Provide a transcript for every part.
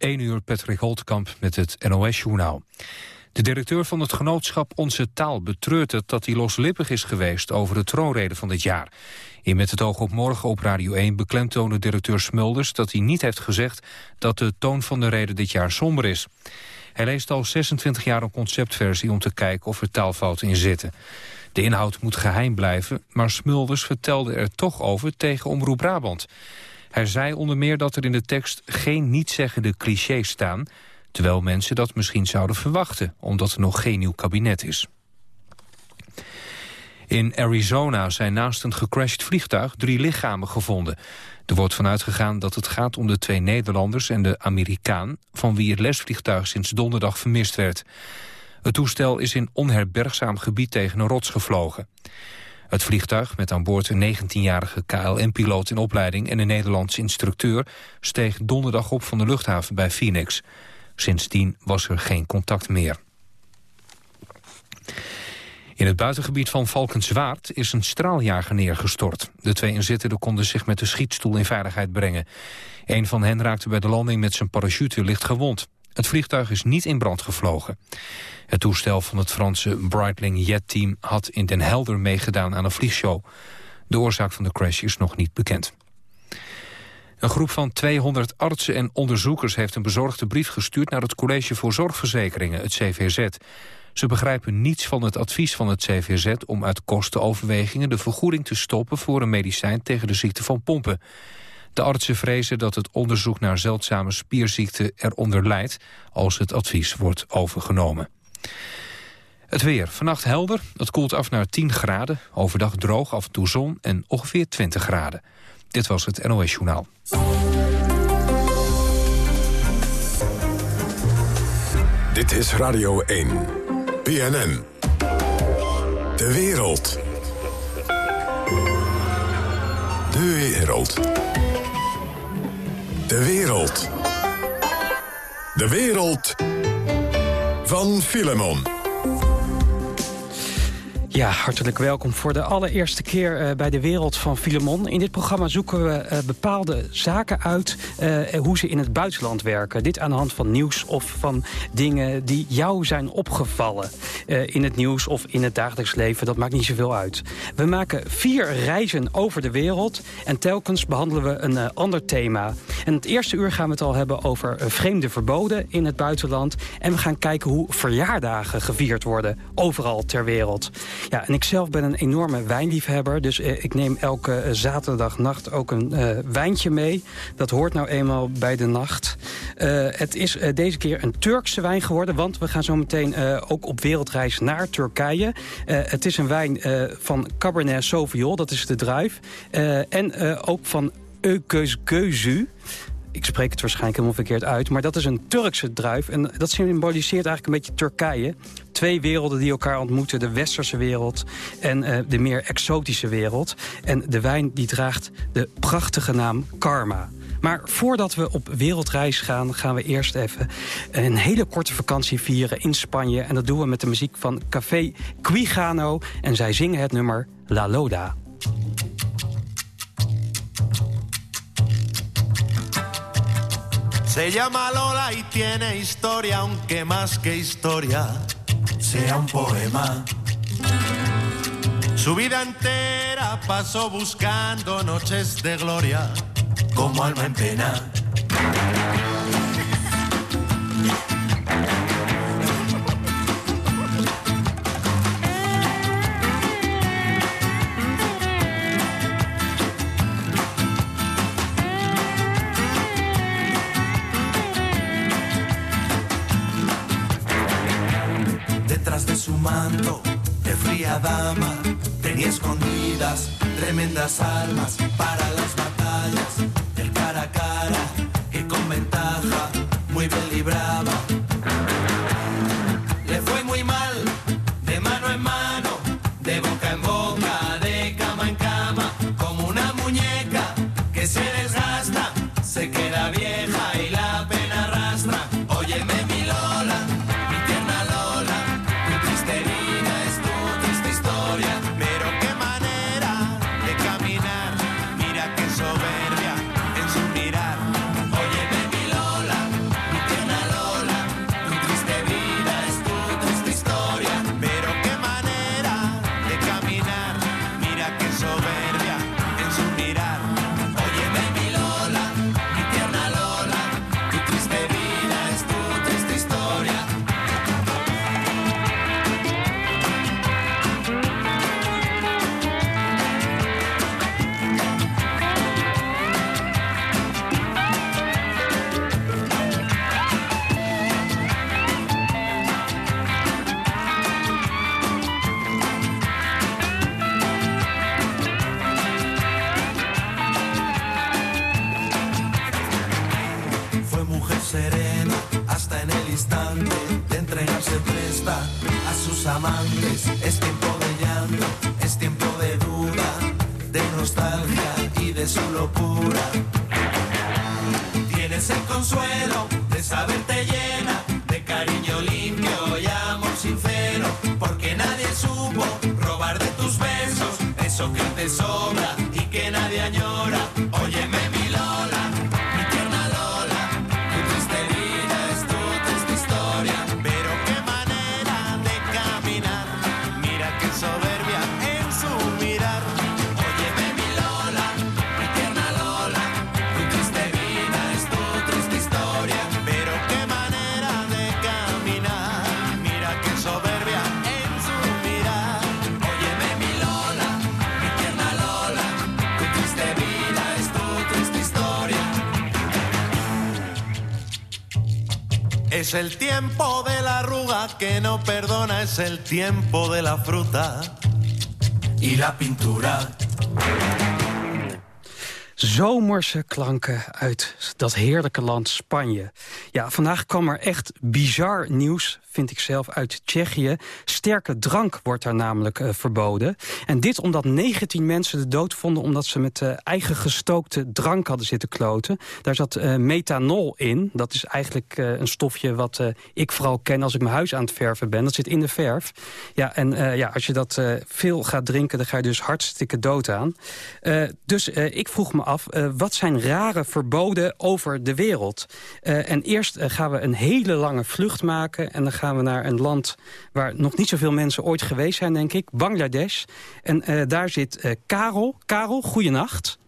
1 uur Patrick Holtkamp met het NOS-journaal. De directeur van het genootschap Onze Taal betreurt het dat hij loslippig is geweest over de troonrede van dit jaar. In Met het oog op morgen op Radio 1 beklemtoonde directeur Smulders dat hij niet heeft gezegd dat de toon van de rede dit jaar somber is. Hij leest al 26 jaar een conceptversie om te kijken of er taalfouten in zitten. De inhoud moet geheim blijven, maar Smulders vertelde er toch over tegen Omroep Brabant. Hij zei onder meer dat er in de tekst geen nietzeggende clichés staan... terwijl mensen dat misschien zouden verwachten... omdat er nog geen nieuw kabinet is. In Arizona zijn naast een gecrashed vliegtuig drie lichamen gevonden. Er wordt vanuit gegaan dat het gaat om de twee Nederlanders en de Amerikaan... van wie het lesvliegtuig sinds donderdag vermist werd. Het toestel is in onherbergzaam gebied tegen een rots gevlogen. Het vliegtuig, met aan boord een 19-jarige KLM-piloot in opleiding... en een Nederlandse instructeur, steeg donderdag op van de luchthaven bij Phoenix. Sindsdien was er geen contact meer. In het buitengebied van Valkenswaard is een straaljager neergestort. De twee inzittenden konden zich met de schietstoel in veiligheid brengen. Een van hen raakte bij de landing met zijn parachute licht gewond. Het vliegtuig is niet in brand gevlogen. Het toestel van het Franse Breitling Jet-team had in Den Helder meegedaan aan een vliegshow. De oorzaak van de crash is nog niet bekend. Een groep van 200 artsen en onderzoekers heeft een bezorgde brief gestuurd naar het College voor Zorgverzekeringen, het CVZ. Ze begrijpen niets van het advies van het CVZ om uit kostenoverwegingen de vergoeding te stoppen voor een medicijn tegen de ziekte van pompen. De artsen vrezen dat het onderzoek naar zeldzame spierziekten eronder leidt als het advies wordt overgenomen. Het weer. Vannacht helder. Het koelt af naar 10 graden. Overdag droog, af en toe zon en ongeveer 20 graden. Dit was het NOS Journaal. Dit is Radio 1. BNN. De wereld. De wereld. De wereld. De wereld van Filemon. Ja, hartelijk welkom voor de allereerste keer uh, bij de Wereld van Filemon. In dit programma zoeken we uh, bepaalde zaken uit uh, hoe ze in het buitenland werken. Dit aan de hand van nieuws of van dingen die jou zijn opgevallen. in het nieuws of in het dagelijks leven, dat maakt niet zoveel uit. We maken vier reizen over de wereld en telkens behandelen we een ander thema. En het eerste uur gaan we het al hebben over vreemde verboden in het buitenland. En we gaan kijken hoe verjaardagen gevierd worden overal ter wereld. Ja, en ik zelf ben een enorme wijnliefhebber. Dus eh, ik neem elke uh, zaterdagnacht ook een uh, wijntje mee. Dat hoort nou eenmaal bij de nacht. het is deze keer een Turkse wijn geworden. Want we gaan zo meteen ook op wereldreis naar Turkije. het is een wijn van Cabernet Sauvignon. Dat is de druif. en ook van Öközgözü ik spreek het waarschijnlijk helemaal verkeerd uit... maar dat is een Turkse druif en dat symboliseert eigenlijk een beetje Turkije. Twee werelden die elkaar ontmoeten, de westerse wereld... en uh, de meer exotische wereld. En de wijn die draagt de prachtige naam Karma. Maar voordat we op wereldreis gaan, gaan we eerst even een hele korte vakantie vieren in Spanje. En dat doen we met de muziek van Café Quigano. En zij zingen het nummer La Loda. Se llama Lola y tiene historia, aunque más que historia sea un poema. Su vida entera pasó buscando noches de gloria como alma en pena. Tremendas armas para las que no perdona, es el tiempo de la fruta y la pintura. Zomerse klanken uit dat heerlijke land Spanje. Ja, vandaag kwam er echt bizar nieuws, vind ik zelf, uit Tsjechië. Sterke drank wordt daar namelijk eh, verboden. En dit omdat 19 mensen de dood vonden... omdat ze met eh, eigen gestookte drank hadden zitten kloten. Daar zat eh, methanol in. Dat is eigenlijk een stofje wat ik vooral ken als ik mijn huis aan het verven ben. Dat zit in de verf. Ja, en ja, als je dat veel gaat drinken, dan ga je dus hartstikke dood aan. Dus ik vroeg me af, wat zijn rare verboden over de wereld? En eerst eh, gaan we een hele lange vlucht maken... en dan gaan we naar een land waar nog niet zoveel mensen ooit geweest zijn, denk ik. Bangladesh. En eh, daar zit eh, Karel. Karel, goeienacht.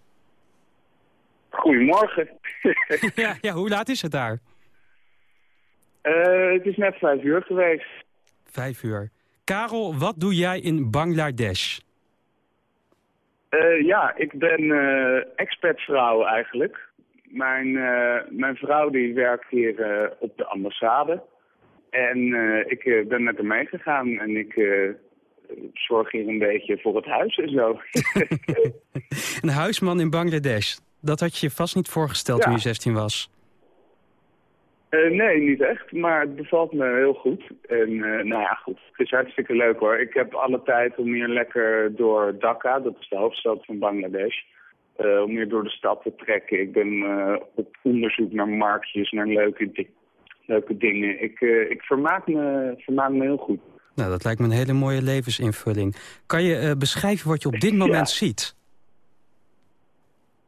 Goedemorgen. ja, ja, hoe laat is het daar? Het is net vijf uur geweest. Vijf uur. Karel, wat doe jij in Bangladesh? Ja, ik ben expertvrouw eigenlijk. Mijn, eh, mijn vrouw die werkt hier eh, op de ambassade. En eh, ik eh, ben met haar meegegaan en ik eh, zorg hier een beetje voor het huis en zo. Een huisman in Bangladesh. Dat had je je vast niet voorgesteld Ja. toen je 16 was. Eh, nee, niet echt, maar het bevalt me heel goed. En eh, nou ja, goed, het is hartstikke leuk hoor. Ik heb alle tijd om hier lekker door Dhaka, dat is de hoofdstad van Bangladesh, eh, om hier door de stad te trekken. Ik ben eh, op onderzoek naar marktjes, naar leuke, di- leuke dingen. Ik, eh, ik vermaak, me, vermaak me heel goed. Nou, dat lijkt me een hele mooie levensinvulling. Kan je beschrijven wat je op dit moment ziet?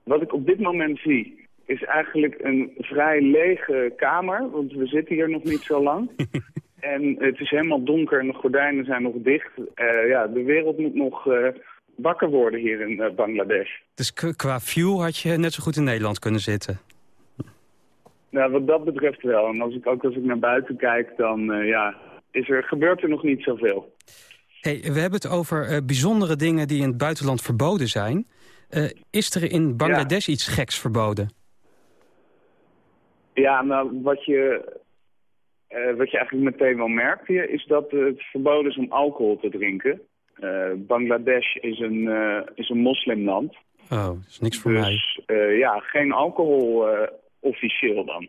Wat ik op dit moment zie, is eigenlijk een vrij lege kamer, want we zitten hier nog niet zo lang. en het is helemaal donker en de gordijnen zijn nog dicht. Ja, de wereld moet nog wakker worden hier in eh, Bangladesh. Dus qua view had je net zo goed in Nederland kunnen zitten. Nou, wat dat betreft wel. En als ik ook als ik naar buiten kijk, dan eh, ja, is er, gebeurt er nog niet zoveel. Hey, we hebben het over eh, bijzondere dingen die in het buitenland verboden zijn. Is er in Bangladesh iets geks verboden? Ja, nou, wat je, wat je eigenlijk meteen wel merkt hier, is dat het verboden is om alcohol te drinken. Eh, Bangladesh is een, eh, is een moslimland. Oh, dat is niks voor mij. Dus ja, geen alcohol officieel dan.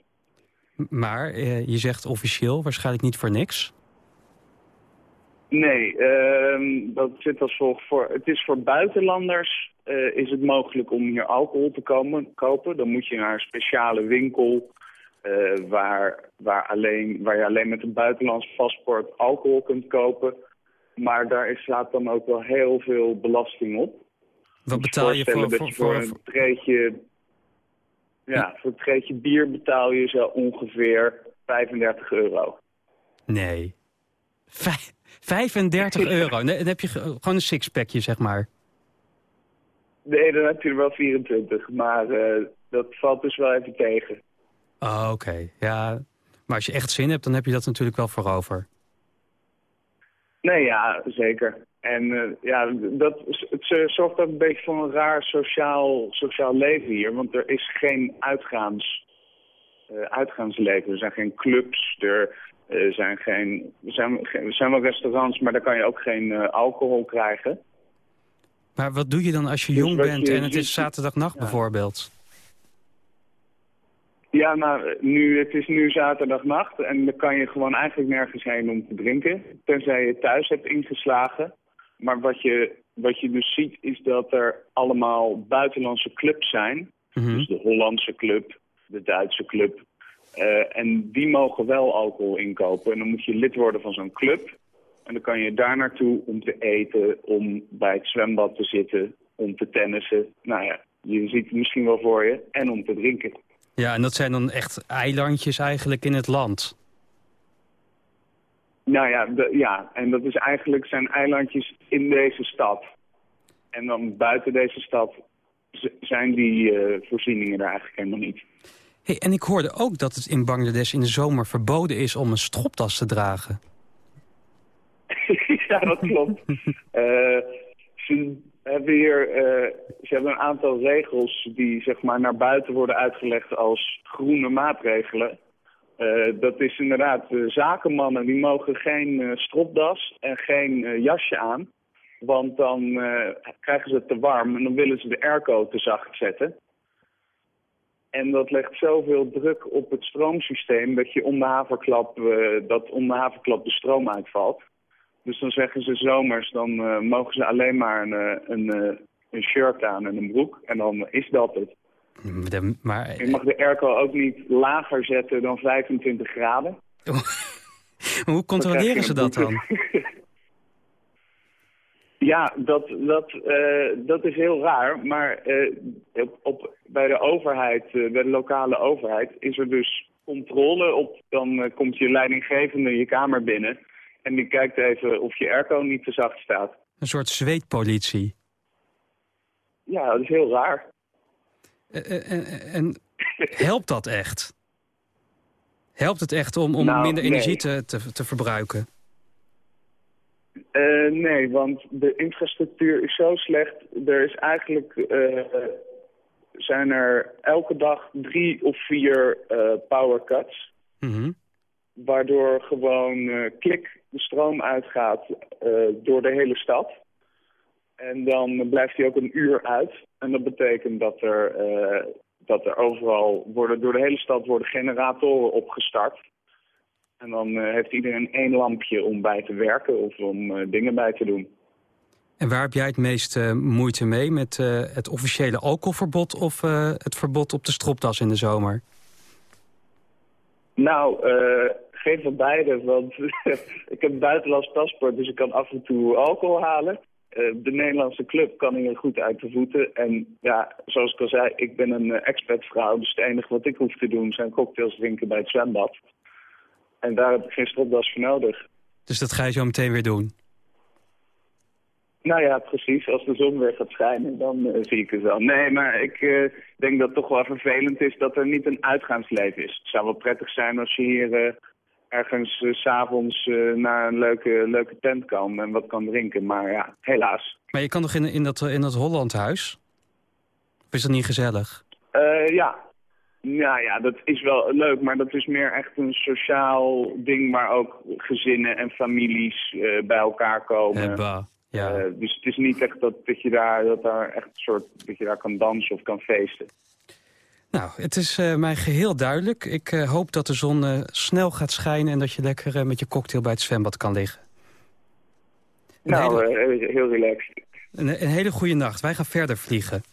Maar je zegt officieel, waarschijnlijk niet voor niks. Nee, ehm, dat zit als volgt voor. Het is voor buitenlanders is het mogelijk om hier alcohol te komen, kopen. Dan moet je naar een speciale winkel waar, waar, alleen, waar je alleen met een buitenlands paspoort alcohol kunt kopen. Maar daar is, staat dan ook wel heel veel belasting op. Wat betaal je voor... voor, voor een treetje... Ja, voor een treetje bier betaal je zo ongeveer 35 euro. Nee. Vij- 35 euro. Nee, dan heb je ge- gewoon een sixpackje, zeg maar. Nee, dan heb je er wel 24, maar eh, dat valt dus wel even tegen. Oh, oké. Ja, maar als je echt zin hebt, dan heb je dat natuurlijk wel voor over. Nee, ja, zeker. En eh, ja, dat, het zorgt ook een beetje voor een raar sociaal, sociaal leven hier. Want er is geen uitgaans, eh, uitgaansleven. Er zijn geen clubs, er eh, zijn, geen, zijn, zijn wel restaurants, maar daar kan je ook geen alcohol krijgen. Maar wat doe je dan als je Dus jong bent je en het is zaterdagnacht Ja. bijvoorbeeld? Ja, nou, nu, het is nu zaterdagnacht en dan kan je gewoon eigenlijk nergens heen om te drinken. Tenzij je thuis hebt ingeslagen. Maar wat je, wat je dus ziet is dat er allemaal buitenlandse clubs zijn. Mhm. Dus de Hollandse club, de Duitse club. Eh, en die mogen wel alcohol inkopen. En dan moet je lid worden van zo'n club. En dan kan je daar naartoe om te eten, om bij het zwembad te zitten, om te tennissen. Nou ja, je ziet het misschien wel voor je. En om te drinken. Ja, en dat zijn dan echt eilandjes eigenlijk in het land. Nou ja, de, ja, en dat is eigenlijk zijn eilandjes in deze stad. En dan buiten deze stad zijn die eh, voorzieningen er eigenlijk helemaal niet. Hey, en ik hoorde ook dat het in Bangladesh in de zomer verboden is om een stropdas te dragen. ja, dat klopt. Eh, ze hebben hier eh, ze hebben een aantal regels die zeg maar, naar buiten worden uitgelegd als groene maatregelen. Eh, dat is inderdaad, uh, zakenmannen die mogen geen stropdas en geen jasje aan. Want dan krijgen ze het te warm en dan willen ze de airco te zacht zetten. En dat legt zoveel druk op het stroomsysteem dat je om de dat om de haverklap de stroom uitvalt. Dus dan zeggen ze zomers, dan uh, mogen ze alleen maar een, een, een, shirt aan en een broek. En dan is dat het. De, maar... Je mag de airco ook niet lager zetten dan 25 graden. Hoe controleren ze dat dan? ja, dat, dat, uh, dat is heel raar. Maar uh, op, op, bij de overheid, uh, bij de lokale overheid, is er dus controle op. Dan komt je leidinggevende je kamer binnen. En die kijkt even of je airco niet te zacht staat. Een soort zweetpolitie. Ja, dat is heel raar. En, en helpt dat echt? Helpt het echt om, om nou, minder nee. energie te, te, te verbruiken? Uh, nee, want de infrastructuur is zo slecht. Er is eigenlijk... Uh, zijn er elke dag drie of vier power cuts. Mm -hmm waardoor gewoon uh, klik de stroom uitgaat uh, door de hele stad. En dan blijft hij ook een uur uit. En dat betekent dat er, uh, dat er overal worden, door de hele stad worden generatoren opgestart. En dan heeft iedereen één lampje om bij te werken of om dingen bij te doen. En waar heb jij het meeste moeite mee? Met het officiële alcoholverbod of het verbod op de stropdas in de zomer? Nou, uh, geen van beide, want ik heb een buitenlands paspoort, dus ik kan af en toe alcohol halen. Uh, de Nederlandse club kan hier goed uit de voeten. En ja, zoals ik al zei, ik ben een uh, expertvrouw, dus het enige wat ik hoef te doen zijn cocktails drinken bij het zwembad. En daar heb ik geen stropdas voor nodig. Dus dat ga je zo meteen weer doen? Nou ja, precies. Als de zon weer gaat schijnen, dan uh, zie ik het wel. Nee, maar ik uh, denk dat het toch wel vervelend is dat er niet een uitgaansleven is. Het zou wel prettig zijn als je hier uh, ergens s s'avonds naar een leuke, leuke tent kan en wat kan drinken. Maar ja, helaas. Maar je kan toch in, in, dat, in dat Hollandhuis? Of is dat niet gezellig? ja. Nou ja, dat is wel leuk, maar dat is meer echt een sociaal ding waar ook gezinnen en families bij elkaar komen. Hebba. Ja. Dus het is niet echt dat, dat, je daar, dat, daar echt soort, dat je daar kan dansen of kan feesten. Nou, het is uh, mij geheel duidelijk. Ik uh, hoop dat de zon snel gaat schijnen... en dat je lekker met je cocktail bij het zwembad kan liggen. Een nou, hele... heel relaxed. Een, een, hele goede nacht. Wij gaan verder vliegen.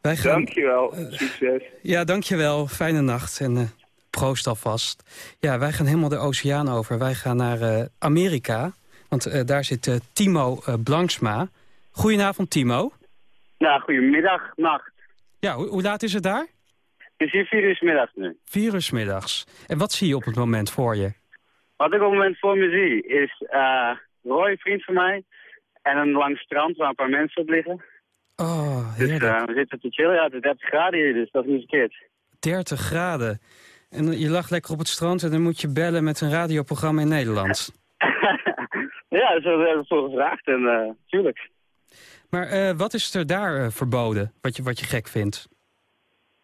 Wij gaan, dankjewel. Succes. Ja, dankjewel. Fijne nacht. En proost alvast. Ja, wij gaan helemaal de oceaan over. Wij gaan naar Amerika... Want uh, daar zit uh, Timo uh, Blanksma. Goedenavond, Timo. Ja, goedemiddag, nacht. Ja, ho hoe laat is het daar? Het is hier vier uur middags nu. Vier uur middags. En wat zie je op het moment voor je? Wat ik op het moment voor me zie is Roy, een vriend van mij, en een lang strand waar een paar mensen op liggen. Oh, dus we zitten te chillen. Ja, het is 30 graden hier, dus dat is niet verkeerd. 30 graden. En je lag lekker op het strand en dan moet je bellen met een radioprogramma in Nederland. Ja, zo hebben we voor gevraagd en uh, tuurlijk. Maar uh, wat is er daar uh, verboden, wat je, wat je gek vindt?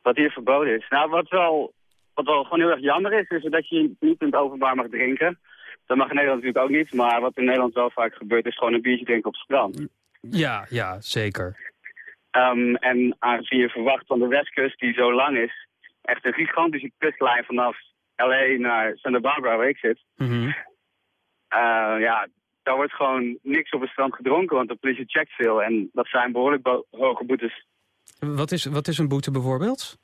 Wat hier verboden is? Nou, wat wel, wat wel gewoon heel erg jammer is, is dat je niet in het openbaar mag drinken. Dat mag in Nederland natuurlijk ook niet, maar wat in Nederland wel vaak gebeurt is gewoon een biertje drinken op het strand. Ja, ja, zeker. Um, en aangezien je verwacht van de westkust die zo lang is, echt een gigantische kustlijn vanaf LA naar Santa Barbara, waar ik zit. Mhm. Eh, ja, daar wordt gewoon niks op het strand gedronken, want de politie checkt veel. En dat zijn behoorlijk hoge boetes. Wat, is, wat is een boete bijvoorbeeld?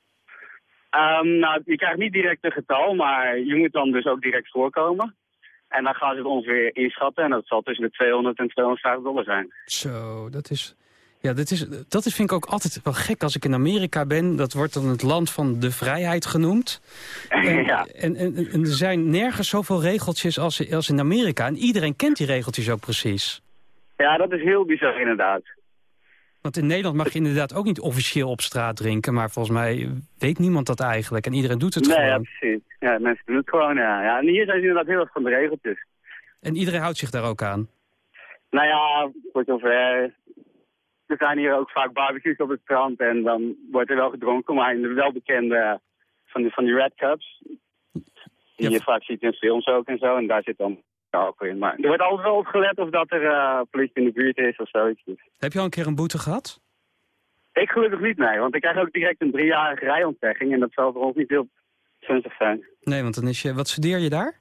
Ehm, nou, je krijgt niet direct een getal, maar je moet dan dus ook direct voorkomen. En dan gaan ze het ongeveer inschatten en dat zal tussen de 200 en 250 dollar zijn. Zo, dat is... Ja, dat, is, dat is, vind ik ook altijd wel gek als ik in Amerika ben. Dat wordt dan het land van de vrijheid genoemd. En, ja. en, en, en er zijn nergens zoveel regeltjes als, als in Amerika. En iedereen kent die regeltjes ook precies. ja, dat is heel bizar inderdaad. Want in Nederland mag je inderdaad ook niet officieel op straat drinken. Maar volgens mij weet niemand dat eigenlijk. En iedereen doet het nee, ja, gewoon. precies. Ja, mensen doen het gewoon, ja. ja. En hier zijn ze inderdaad heel erg van de regeltjes. En iedereen houdt zich daar ook aan. Nou ja, voor zover. Er zijn hier ook vaak barbecues op het strand en dan wordt er wel gedronken, maar in de welbekende van die, van die Red Cups. Die Ja. je vaak ziet in films ook en zo, en daar zit dan alcohol in. Maar er wordt altijd wel op gelet of dat er eh, politie in de buurt is of zoiets. Heb je al een keer een boete gehad? Ik gelukkig niet, nee, want ik krijg ook direct een driejarige rijontzegging en dat zal voor ons niet heel gunstig zijn. Nee, want dan is je... Wat studeer je daar?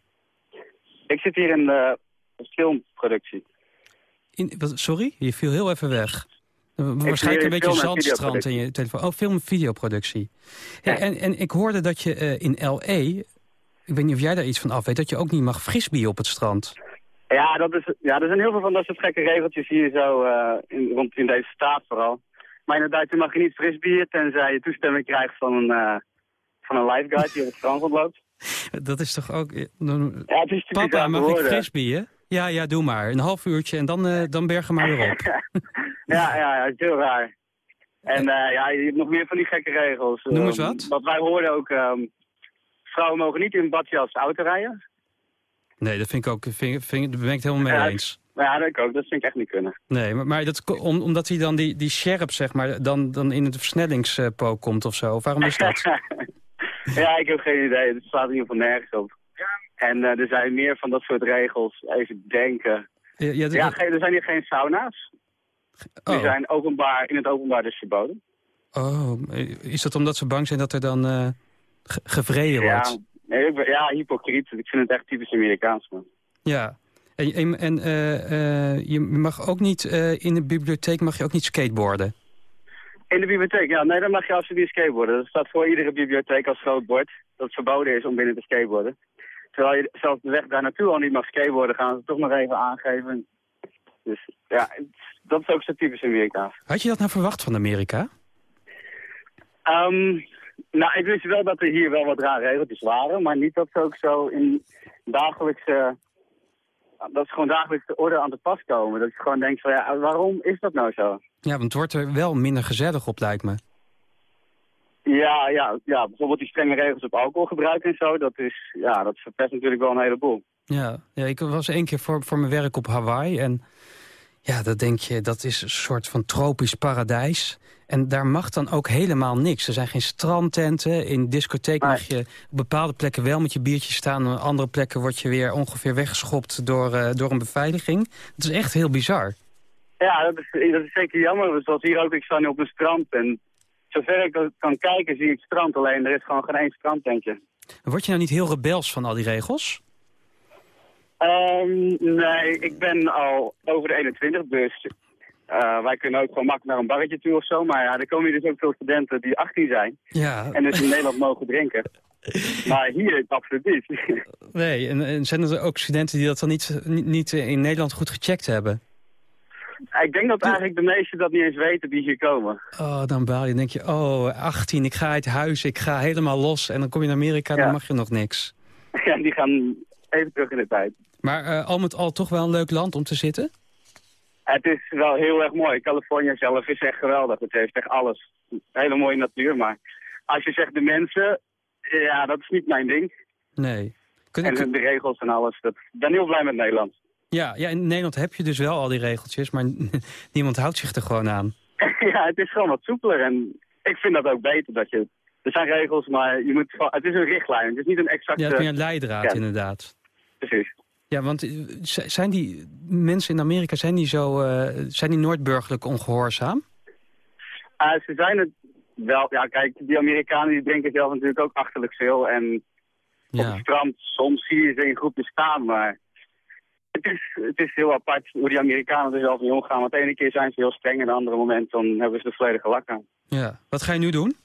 Ik zit hier in de filmproductie. In, wat, sorry? Je viel heel even weg. Eh, Waarschijnlijk een beetje zandstrand in je telefoon. Oh, film- en videoproductie. Ja. en, en ik hoorde dat je eh, in L.A., ik weet niet of jij daar iets van af weet, dat je ook niet mag frisbee op het strand. Ja, dat is, ja, er zijn heel veel van dat soort gekke regeltjes hier zo, eh, in, rond in deze staat vooral. Maar inderdaad, je mag je niet frisbieren tenzij je toestemming krijgt van een, van een lifeguard die op het strand rondloopt. Dat is toch ook... Ja, het is Papa, mag ik frisbeeën? Ja, ja, doe maar. Een half uurtje en dan, eh dan bergen maar weer op. ja, ja, ja, het is heel raar. En eh, ja, je hebt nog meer van die gekke regels. Noem eens Ehm, wat. Wat wij hoorden ook, ehm, vrouwen mogen niet in badjas auto rijden. Nee, dat vind ik ook... Vind, vind, daar ben ik het helemaal mee Ja, eens. Ja, dat ik ook. Dat vind ik echt niet kunnen. Nee, maar, maar dat, om, omdat hij dan die, die scherp, zeg maar, dan, dan in het versnellingspook komt of zo. Of waarom is dat? ja, ik heb geen idee. Het slaat in ieder geval nergens op. En eh, er zijn meer van dat soort regels. Even denken. Ja, ja, Ja, geen- er zijn hier geen sauna's. Die oh. zijn openbaar, in het openbaar dus verboden. oh, is dat omdat ze bang zijn dat er dan ge- gevreden wordt? Nee, ik ben- ja, hypocriet. Ik vind het echt typisch Amerikaans, man. Ja. En, en, en eh, je mag ook niet, in de bibliotheek mag je ook niet skateboarden. In de bibliotheek, ja, nee, dan mag je absoluut skateboarden. Dat staat voor iedere bibliotheek als groot bord dat het verboden is om binnen te skateboarden. Terwijl je zelfs de weg daar naartoe al niet mag skateboarden, gaan ze toch nog even aangeven. Dus ja, dat is ook zo typisch Amerikaans. Had je dat nou verwacht van Amerika? Ehm, nou, ik wist wel dat er hier wel wat rare regeltjes waren, maar niet dat ze ook zo in dagelijkse... Dat ze gewoon dagelijkse orde aan te pas komen. Dat je gewoon denkt van, ja, waarom is dat nou zo? Ja, want het wordt er wel minder gezellig op, lijkt me. Ja, ja, ja, bijvoorbeeld die strenge regels op alcoholgebruik en zo, dat is, ja, dat verpest natuurlijk wel een heleboel. Ja, ja ik was één keer voor, voor mijn werk op Hawaii. En ja, dat denk je, dat is een soort van tropisch paradijs. En daar mag dan ook helemaal niks. Er zijn geen strandtenten. In discotheek mag je op bepaalde plekken wel met je biertje staan. En op andere plekken word je weer ongeveer weggeschopt door, eh, door een beveiliging. Het is echt heel bizar. Ja, dat is, dat is zeker jammer. Zoals hier ook, ik sta nu op een strand en zover ik kan kijken zie ik strand. Alleen er is gewoon geen één strandtentje. Word je nou niet heel rebels van al die regels? Ehm, nee, ik ben al over de 21, dus eh, wij kunnen ook gewoon makkelijk naar een barretje toe of zo. Maar ja, er komen hier dus ook veel studenten die 18 zijn Ja, en dus in Nederland mogen drinken. Maar hier absoluut niet. nee. En, en zijn er ook studenten die dat dan niet, niet in Nederland goed gecheckt hebben? Ik denk dat eigenlijk de meesten dat niet eens weten die hier komen. Oh, dan baal je. Dan denk je, oh, 18, ik ga uit huis, ik ga helemaal los. En dan kom je in Amerika, dan mag je nog niks. Ja, die gaan even terug in de tijd. Maar eh, al met al toch wel een leuk land om te zitten? Het is wel heel erg mooi. Californië zelf is echt geweldig. Het heeft echt alles. Hele mooie natuur, maar als je zegt de mensen, ja, dat is niet mijn ding. Nee. Kun, En kun- de regels en alles. Dat, ik ben heel blij met Nederland. Ja, ja, in Nederland heb je dus wel al die regeltjes, maar niemand houdt zich er gewoon aan. ja, het is gewoon wat soepeler. En ik vind dat ook beter. Dat je, er zijn regels, maar je moet, het is een richtlijn. Het is niet een exacte... Ja, het is een leidraad ja. inderdaad. Precies. Ja, want eh, zijn die mensen in Amerika, zijn die, zo, eh, zijn die nooit burgerlijk ongehoorzaam? Uh, ze zijn het wel, ja kijk, die Amerikanen die drinken zelf natuurlijk ook achterlijk veel. En op het strand, soms zie je ze in groepjes staan, maar het is, het is heel apart hoe die Amerikanen er zelf mee omgaan. Want de ene keer zijn ze heel streng en de andere moment dan hebben ze de volledige lak aan. ja. Wat ga je nu doen?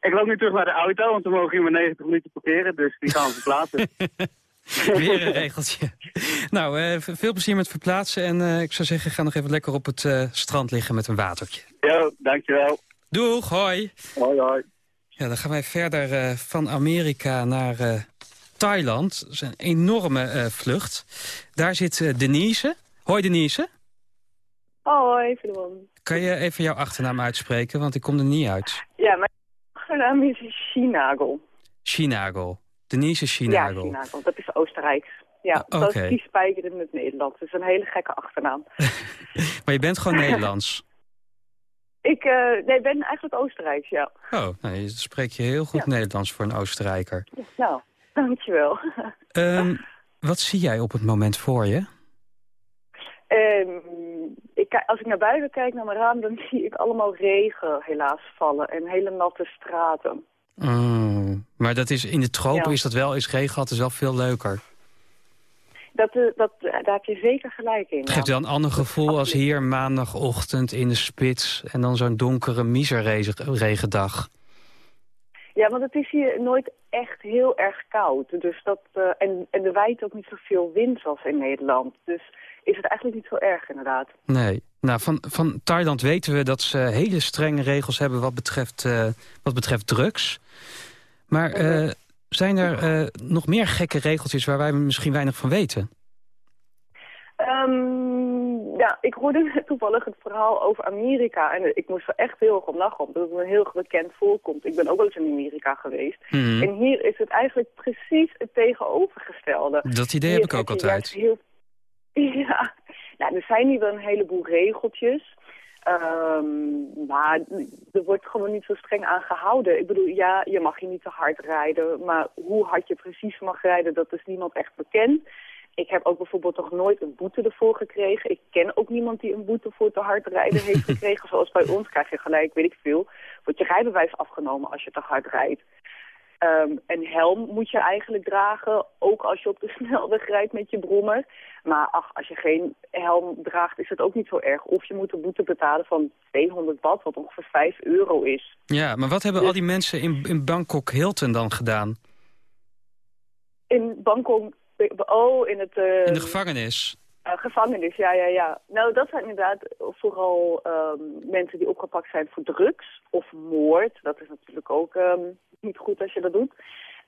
Ik loop nu terug naar de auto, want we mogen hier maar 90 minuten parkeren, dus die gaan we verplaatsen. Weer een regeltje. nou, eh, veel plezier met verplaatsen. En eh, ik zou zeggen, ga nog even lekker op het eh, strand liggen met een watertje. Jo, dankjewel. Doeg, hoi. Hoi, hoi. Ja, dan gaan wij verder van Amerika naar Thailand. Dat is een enorme eh, vlucht. Daar zit eh, Denise. Hoi Denise. Hoi, Filemon. Kan je even jouw achternaam uitspreken? Want ik kom er niet uit. Ja, mijn achternaam is Chinagel. Chinagel. Denise Ja, Chinagel. Chinagel. Dat is Oostenrijks. Ja, Ah, dat oké. is spijker in het Nederlands. Dat is een hele gekke achternaam. maar je bent gewoon Nederlands. Ik eh, nee, ben eigenlijk Oostenrijks, ja. Oh, nou, je spreek je heel goed Ja. Nederlands voor een Oostenrijker. Nou, dankjewel. Ehm, wat zie jij op het moment voor je? Ehm, ik, als ik naar buiten kijk, naar mijn raam, dan zie ik allemaal regen helaas vallen. En hele natte straten. Oh, maar dat is, in de tropen Ja. is dat wel, is regen altijd wel veel leuker. Dat, eh, dat, eh, daar heb je zeker gelijk in. Het geeft wel een ander gevoel als hier maandagochtend in de spits... en dan zo'n donkere miserregendag. Ja, want het is hier nooit echt heel erg koud. Dus dat, eh, en, en er waait ook niet zoveel wind zoals in Nederland. Dus is het eigenlijk niet zo erg inderdaad. Nee. Nou, van, van Thailand weten we dat ze hele strenge regels hebben wat betreft, eh, wat betreft drugs. Maar eh, zijn er nog meer gekke regeltjes waar wij misschien weinig van weten? Ik hoorde toevallig het verhaal over Amerika. En ik moest er echt heel erg om lachen, omdat het me heel bekend voorkomt. Ik ben ook wel eens in Amerika geweest. Mhm. En hier is het eigenlijk precies het tegenovergestelde. Dat idee Hier heb ik ook altijd. Heel... Ja, nou, er zijn hier wel een heleboel regeltjes. Ehm, maar er wordt gewoon niet zo streng aan gehouden. Ik bedoel, ja, je mag hier niet te hard rijden. Maar hoe hard je precies mag rijden, dat is niemand echt bekend. Ik heb ook bijvoorbeeld nog nooit een boete ervoor gekregen. Ik ken ook niemand die een boete voor te hard rijden heeft gekregen. Zoals bij ons krijg je gelijk, weet ik veel, wordt je rijbewijs afgenomen als je te hard rijdt. Ehm, een helm moet je eigenlijk dragen, ook als je op de snelweg rijdt met je brommer. Maar ach, als je geen helm draagt, is het ook niet zo erg. Of je moet een boete betalen van 200 watt, wat ongeveer 5 euro is. Ja, maar wat hebben Dus- al die mensen in, in Bangkok Hilton dan gedaan? In Bangkok, oh, in het... eh, In de gevangenis? Gevangenis, ja, ja, ja. Nou, dat zijn inderdaad vooral ehm, mensen die opgepakt zijn voor drugs of moord. Dat is natuurlijk ook ehm, niet goed als je dat doet.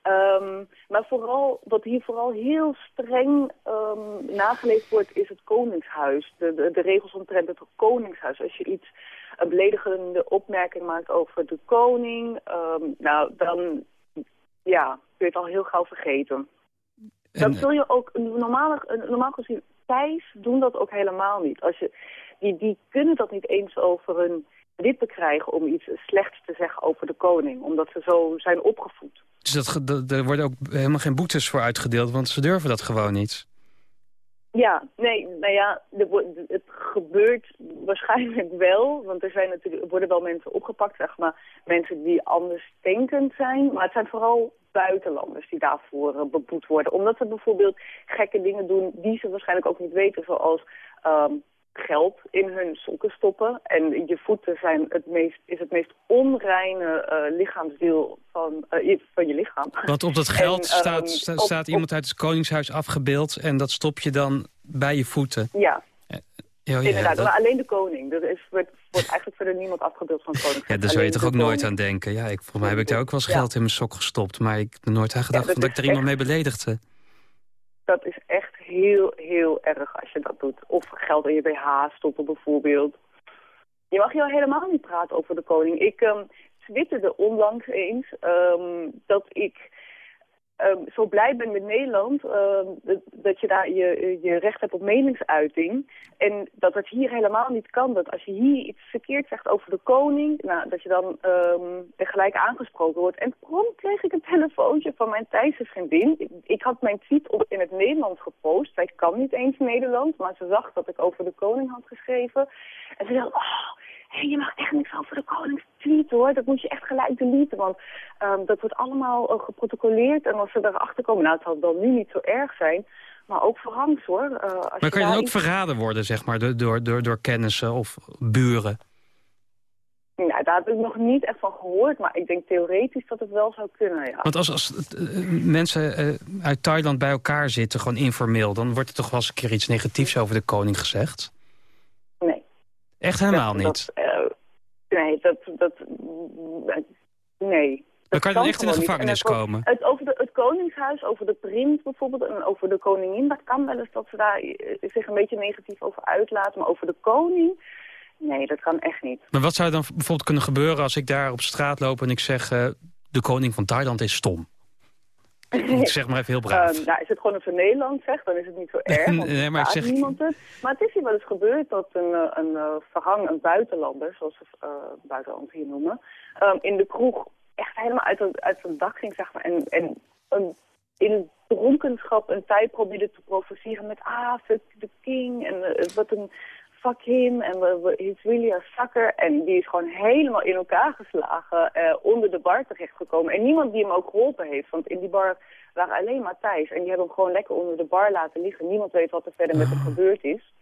Ehm, maar vooral, wat hier vooral heel streng ehm, nageleefd wordt, is het koningshuis. De, de, de regels omtrent het koningshuis. Als je iets, een beledigende opmerking maakt over de koning, nou, dan ja, kun je het al heel gauw vergeten. En, Dat zul je ook, een- normaal gezien, Thijs doen dat ook helemaal niet. Als je, die, die kunnen dat niet eens over hun lippen krijgen om iets slechts te zeggen over de koning. Omdat ze zo zijn opgevoed. dus dat, er worden ook helemaal geen boetes voor uitgedeeld, want ze durven dat gewoon niet. Ja, nee, nou ja, het gebeurt waarschijnlijk wel. Want er, zijn natuurlijk, worden wel mensen opgepakt, zeg maar. Mensen die anders denkend zijn. Maar het zijn vooral buitenlanders die daarvoor eh, beboet worden. Omdat ze bijvoorbeeld gekke dingen doen die ze waarschijnlijk ook niet weten. Zoals ehm, geld in hun sokken stoppen. En je voeten zijn het meest, is het meest onreine eh, lichaamsdeel van, eh, je- van je lichaam. Want op dat geld En, staat, ehm, staat op- iemand uit het koningshuis afgebeeld... en dat stop je dan bij je voeten. Ja, ja, inderdaad. dat- alleen de koning. Er is, wordt, wordt eigenlijk verder niemand afgebeeld van koningshuis. Ja, daar zou je toch ook nooit koning. aan denken. Ja, ik, volgens mij heb ik daar ook wel eens geld in mijn sok gestopt. Maar ik heb nooit aan gedacht dat ik er iemand mee beledigde. Dat is echt heel, heel erg als je dat doet. Of geld in je BH stoppen bijvoorbeeld. Je mag hier helemaal niet praten over de koning. Ik ehm twitterde onlangs eens ehm, dat ik ehm, zo blij ben met Nederland... ehm, dat, je daar je, je recht hebt op meningsuiting. En dat het hier helemaal niet kan. Dat als je hier iets verkeerd zegt over de koning... Nou, dat je dan ehm, er gelijk aangesproken wordt. En prompt kreeg ik een telefoontje van mijn Thaise vriendin. Ik, ik had mijn tweet op in het Nederlands gepost. Zij kan niet eens Nederlands, maar ze zag dat ik over de koning had geschreven. En ze dacht, oh, hey, je mag echt niks over de koning tweeten hoor. Dat moet je echt gelijk deleten, want ehm, dat wordt allemaal uh, geprotocoleerd. En als ze erachter komen, nou het zal dan nu niet zo erg zijn... Maar ook voor Hans hoor. Uh, als maar kan je dan ook verraden worden, zeg maar, door, door, door kennissen of buren? Nou, daar heb ik nog niet echt van gehoord, maar ik denk theoretisch dat het wel zou kunnen, ja. Want als, als uh, mensen uh, uit Thailand bij elkaar zitten, gewoon informeel... dan wordt er toch wel eens een keer iets negatiefs over de koning gezegd? Nee. Echt helemaal dat, niet? Dat, nee, dat... dat nee. Dan kan je dan echt in de gevangenis het, komen? Het, over de, het koningshuis, over de prins bijvoorbeeld en over de koningin... dat kan wel eens dat ze daar zich een beetje negatief over uitlaten. Maar over de koning Nee, dat kan echt niet. Maar wat zou dan bijvoorbeeld kunnen gebeuren als ik daar op straat loop en ik zeg... Uh, de koning van Thailand is stom? Ik zeg maar even heel braaf. Um, nou, is het gewoon een Nederland zegt, dan is het niet zo erg. nee, maar ik zeg... niemand het. Maar het is hier wel eens gebeurd dat een, een, een verhang, een buitenlander, zoals we uh, buitenland hier noemen, um, in de kroeg echt helemaal uit uit het dak ging, zeg maar. En, en een, in dronkenschap een tijd probeerde te provoceren met, ah, fuck the king. En uh, wat een fuck him en he's really a sucker. En die is gewoon helemaal in elkaar geslagen, uh, onder de bar terechtgekomen. En niemand die hem ook geholpen heeft, want in die bar waren alleen maar Thijs. En die hebben hem gewoon lekker onder de bar laten liggen. Niemand weet wat er verder met hem gebeurd is.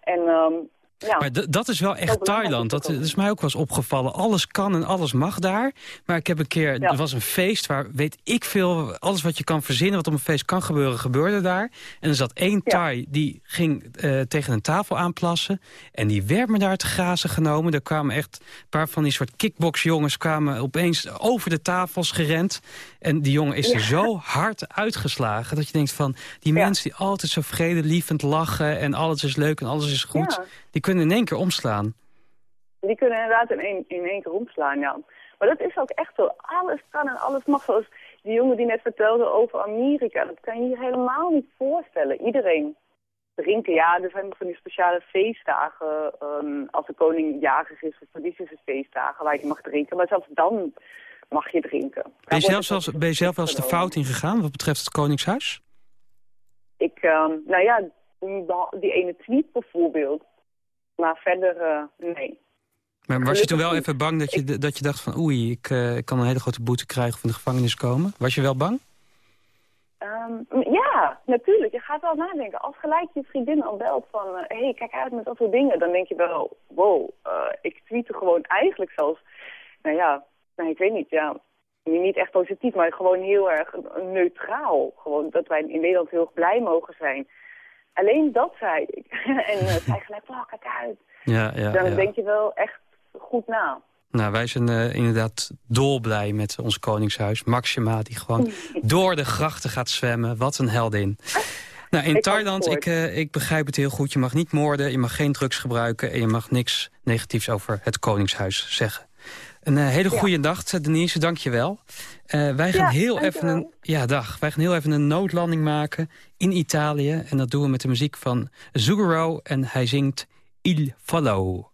En um, ja, maar dat is wel echt Thailand. Dat, is mij ook wel eens opgevallen. Alles kan en alles mag daar. Maar ik heb een keer, ja. er was een feest waar weet ik veel... alles wat je kan verzinnen, wat op een feest kan gebeuren, gebeurde daar. En er zat één ja. Thai, die ging uh, tegen een tafel aanplassen. En die werd me daar te grazen genomen. Er kwamen echt een paar van die soort kickboxjongens... kwamen opeens over de tafels gerend. En die jongen is er zo hard uitgeslagen... dat je denkt van, die mensen die altijd zo vredelievend lachen... en alles is leuk en alles is goed... die kunnen in één keer omslaan. Die kunnen inderdaad in één, in één keer omslaan, ja. Maar dat is ook echt zo. Alles kan en alles mag. Zoals die jongen die net vertelde over Amerika. Dat kan je je helemaal niet voorstellen. Iedereen drinken. Ja, er zijn van die speciale feestdagen. Um, als de koning jarig is of traditionele feestdagen waar je mag drinken. Maar zelfs dan mag je drinken. Ben je zelf, zelfs, ben je zelf wel eens de fout ingegaan wat betreft het Koningshuis? Ik, um, nou ja, die, die ene tweet bijvoorbeeld. Maar verder, uh, nee. Maar was je toen wel even bang dat je, ik, dat je dacht van... oei, ik, uh, ik kan een hele grote boete krijgen of in de gevangenis komen? Was je wel bang? Um, ja, natuurlijk. Je gaat wel nadenken. Als gelijk je vriendin al belt van... hé, uh, hey, kijk uit met dat soort dingen. Dan denk je wel, wow, ik tweette gewoon eigenlijk zelfs... Nou ja, nou, ik weet niet, ja... Niet echt positief, maar gewoon heel erg neutraal. Gewoon dat wij in Nederland heel blij mogen zijn. Alleen dat zei ik. en uh, zei gelijk, oh, kijk uit. Ja, ja, Dan ja. denk je wel echt goed na. Nou, wij zijn uh, inderdaad dolblij met ons koningshuis. Maxima, die gewoon door de grachten gaat zwemmen. Wat een heldin. Nou, in Ik Thailand, ik, uh, ik begrijp het heel goed. Je mag niet moorden, je mag geen drugs gebruiken... en je mag niks negatiefs over het koningshuis zeggen. Een uh, hele goede dag, Denise, dank je wel. Uh, wij gaan Ja, heel even een, ja, dag. Wij gaan heel even een noodlanding maken in Italië. En dat doen we met de muziek van Zugaro. En hij zingt Il Follow.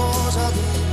Qualcosa di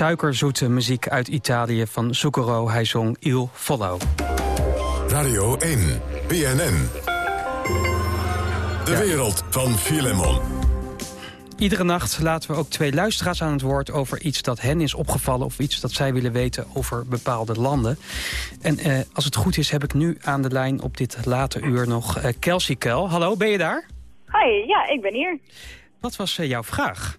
suikerzoete muziek uit Italië van Zucchero. Hij zong Il Follow. Radio 1, BNN. De wereld van Filemon. Iedere nacht laten we ook twee luisteraars aan het woord... over iets dat hen is opgevallen of iets dat zij willen weten over bepaalde landen. En eh, als het goed is heb ik nu aan de lijn op dit late uur nog eh, Kelsey Kel. Hallo, ben je daar? Hi, ja, ik ben hier. Wat was eh, jouw vraag?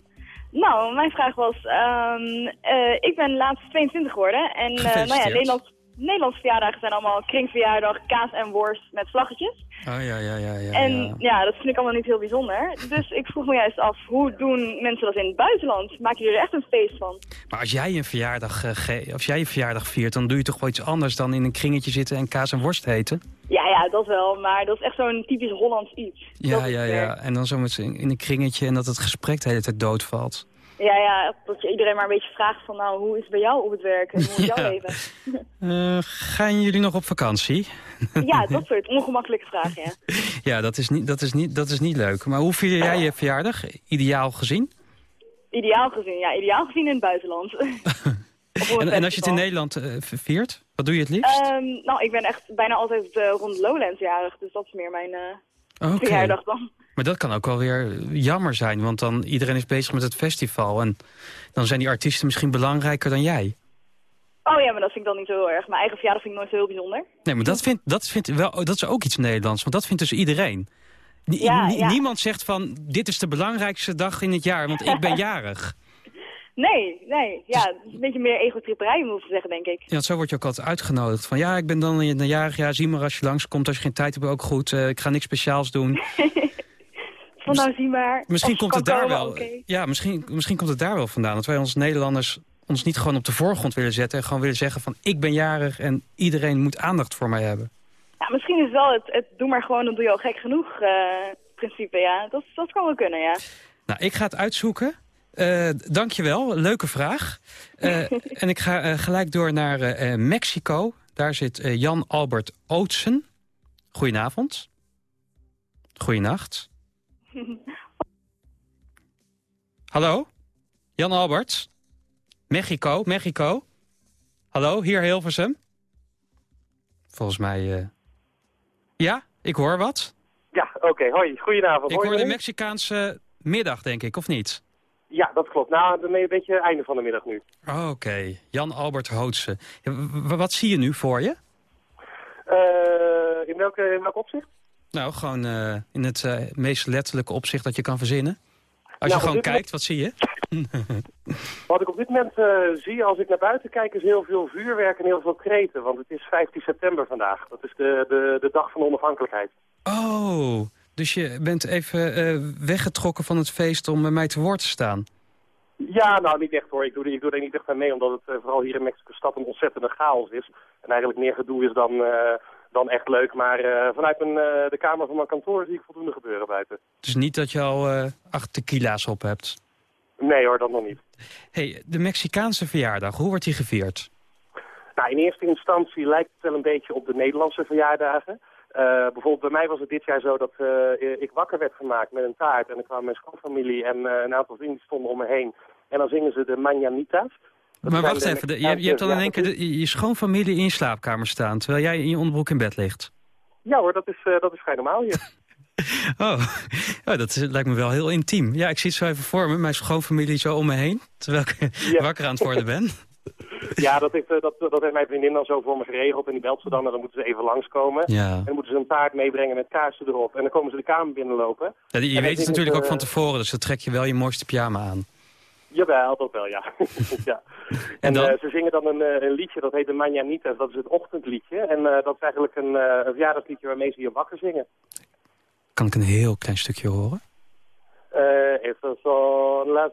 Nou, mijn vraag was, ehm, eh, ik ben laatst 22 geworden. En eh, nou ja. Nederlands, Nederlandse verjaardagen zijn allemaal kringverjaardag, kaas en worst met vlaggetjes. Oh ja, ja, ja, ja. en ja. ja. dat vind ik allemaal niet heel bijzonder. Dus ik vroeg me juist af, hoe doen mensen dat in het buitenland? Maken jullie er echt een feest van? Maar als jij, een verjaardag, ge- als jij je verjaardag viert, dan doe je toch wel iets anders dan in een kringetje zitten en kaas en worst eten? Ja, ja, dat wel. Maar dat is echt zo'n typisch Hollands iets. Ja, ja, ja. En dan zo met in een kringetje en dat het gesprek de hele tijd doodvalt. Ja, ja, dat je iedereen maar een beetje vraagt van, nou, hoe is het bij jou op het werk? En hoe is jouw Ja. leven? Eh, gaan jullie nog op vakantie? Ja, dat soort ongemakkelijke vragen, ja. Ja, dat is, niet, dat, is niet, dat is niet leuk. Maar hoe vier jij je verjaardag? Ideaal gezien? Ideaal gezien, ja, ideaal gezien in het buitenland. En, en als je het in. Nederland eh, viert, wat doe je het liefst? Ehm, nou, ik ben echt bijna altijd eh, rond Lowlands jarig, dus dat is meer mijn verjaardag dan. Maar dat kan ook wel weer jammer zijn, want dan iedereen is bezig met het festival. En dan zijn die artiesten misschien belangrijker dan jij. Oh ja, maar dat vind ik dan niet zo heel erg. Mijn eigen verjaardag vind ik nooit zo heel bijzonder. Nee, maar dat, vindt, dat, vindt wel, dat is ook iets Nederlands, want dat vindt dus iedereen. Ja, ja. Niemand zegt van, dit is de belangrijkste dag in het jaar, want ik ben jarig. Nee, nee. Ja, het is een beetje meer egotripperij, moet ik zeggen, denk ik. Ja, zo word je ook altijd uitgenodigd. Van ja, ik ben dan een jarig, ja, zie maar als je langskomt. Als je geen tijd hebt, ook goed. Eh, ik ga niks speciaals doen. Van nou, zie maar. Misschien komt het daar komen, wel. oké. Ja, misschien, misschien komt het daar wel vandaan. Dat wij ons Nederlanders ons niet gewoon op de voorgrond willen zetten. En gewoon willen zeggen van ik ben jarig en iedereen moet aandacht voor mij hebben. Ja, misschien is het wel het, het doe maar gewoon, dan doe je al gek genoeg eh, principe, ja. Dat, dat kan wel kunnen, ja. Nou, ik ga het uitzoeken. Eh dankjewel, leuke vraag. Eh, en ik ga eh, gelijk door naar eh, eh, Mexico. Daar zit eh, Jan Albert Ootsen. Goedenavond. Goedenacht. Hallo? Jan Albert? Mexico, Mexico? Hallo, hier Hilversum? Volgens mij... eh, Ja, ik hoor wat. Ja, oké. Hoi, goedenavond. Ik Hoor de? Mexicaanse middag, denk ik, of niet? Ja, dat klopt. Nou, dan ben je een beetje het einde van de middag nu. Oké, Jan Albert Hootse. Ja, w- w- wat zie je nu voor je? Eh, in, welke, in welk opzicht? Nou, gewoon eh, in het eh, meest letterlijke opzicht dat je kan verzinnen. Als Nou, je op gewoon kijkt, wat zie je? Wat ik op dit moment eh, zie als ik naar buiten kijk is heel veel vuurwerk en heel veel kreten. Want het is 15 september vandaag. Dat is de, de, de dag van de onafhankelijkheid. Oh, dus je bent even weggetrokken van het feest om met mij te woord te staan. Ja, nou niet echt hoor. Ik doe, er- ik doe er niet echt aan mee, omdat het vooral hier in Mexico stad een ontzettende chaos is. En eigenlijk meer gedoe is dan, dan echt leuk. Maar eh, vanuit mijn, eh, de kamer van mijn kantoor zie ik voldoende gebeuren buiten. Dus niet dat je al eh acht tequila's op hebt. Nee hoor, dat nog niet. hey, de Mexicaanse verjaardag, hoe wordt die gevierd? Nou, in eerste instantie lijkt het wel een beetje op de Nederlandse verjaardagen. Bijvoorbeeld bij mij was het dit jaar zo dat ik wakker werd gemaakt met een taart. En dan kwam mijn schoonfamilie en een aantal vrienden stonden om me heen. En dan zingen ze de Mañanitas. Dat maar wacht even, de- je, hebt- je hebt dan in één keer de- je schoonfamilie in je slaapkamer staan... terwijl jij in je onderbroek in bed ligt. Ja hoor, dat is, eh, dat is vrij normaal hier. Oh, oh dat is- lijkt me wel heel intiem. Ja, ik zie het zo even voor me, mijn schoonfamilie zo om me heen... terwijl ik Ja. wakker aan het worden ben. ja, dat heeft, eh, dat, dat heeft mijn vriendin dan zo voor me geregeld. En die belt ze dan en dan moeten ze even langskomen. Ja. En dan moeten ze een taart meebrengen met kaarsen erop. En dan komen ze de kamer binnenlopen. Ja, je En weet het natuurlijk ook van eh, tevoren, dus dan trek je wel je mooiste pyjama aan. Jawel, dat wel, ja. ja. En, dan? eh, ze zingen dan een, eh, een liedje, dat heet de Mañanitas. Dat is het ochtendliedje. En eh, dat is eigenlijk een, eh een verjaardagsliedje waarmee ze je wakker zingen. Kan ik een heel klein stukje horen? Estos son las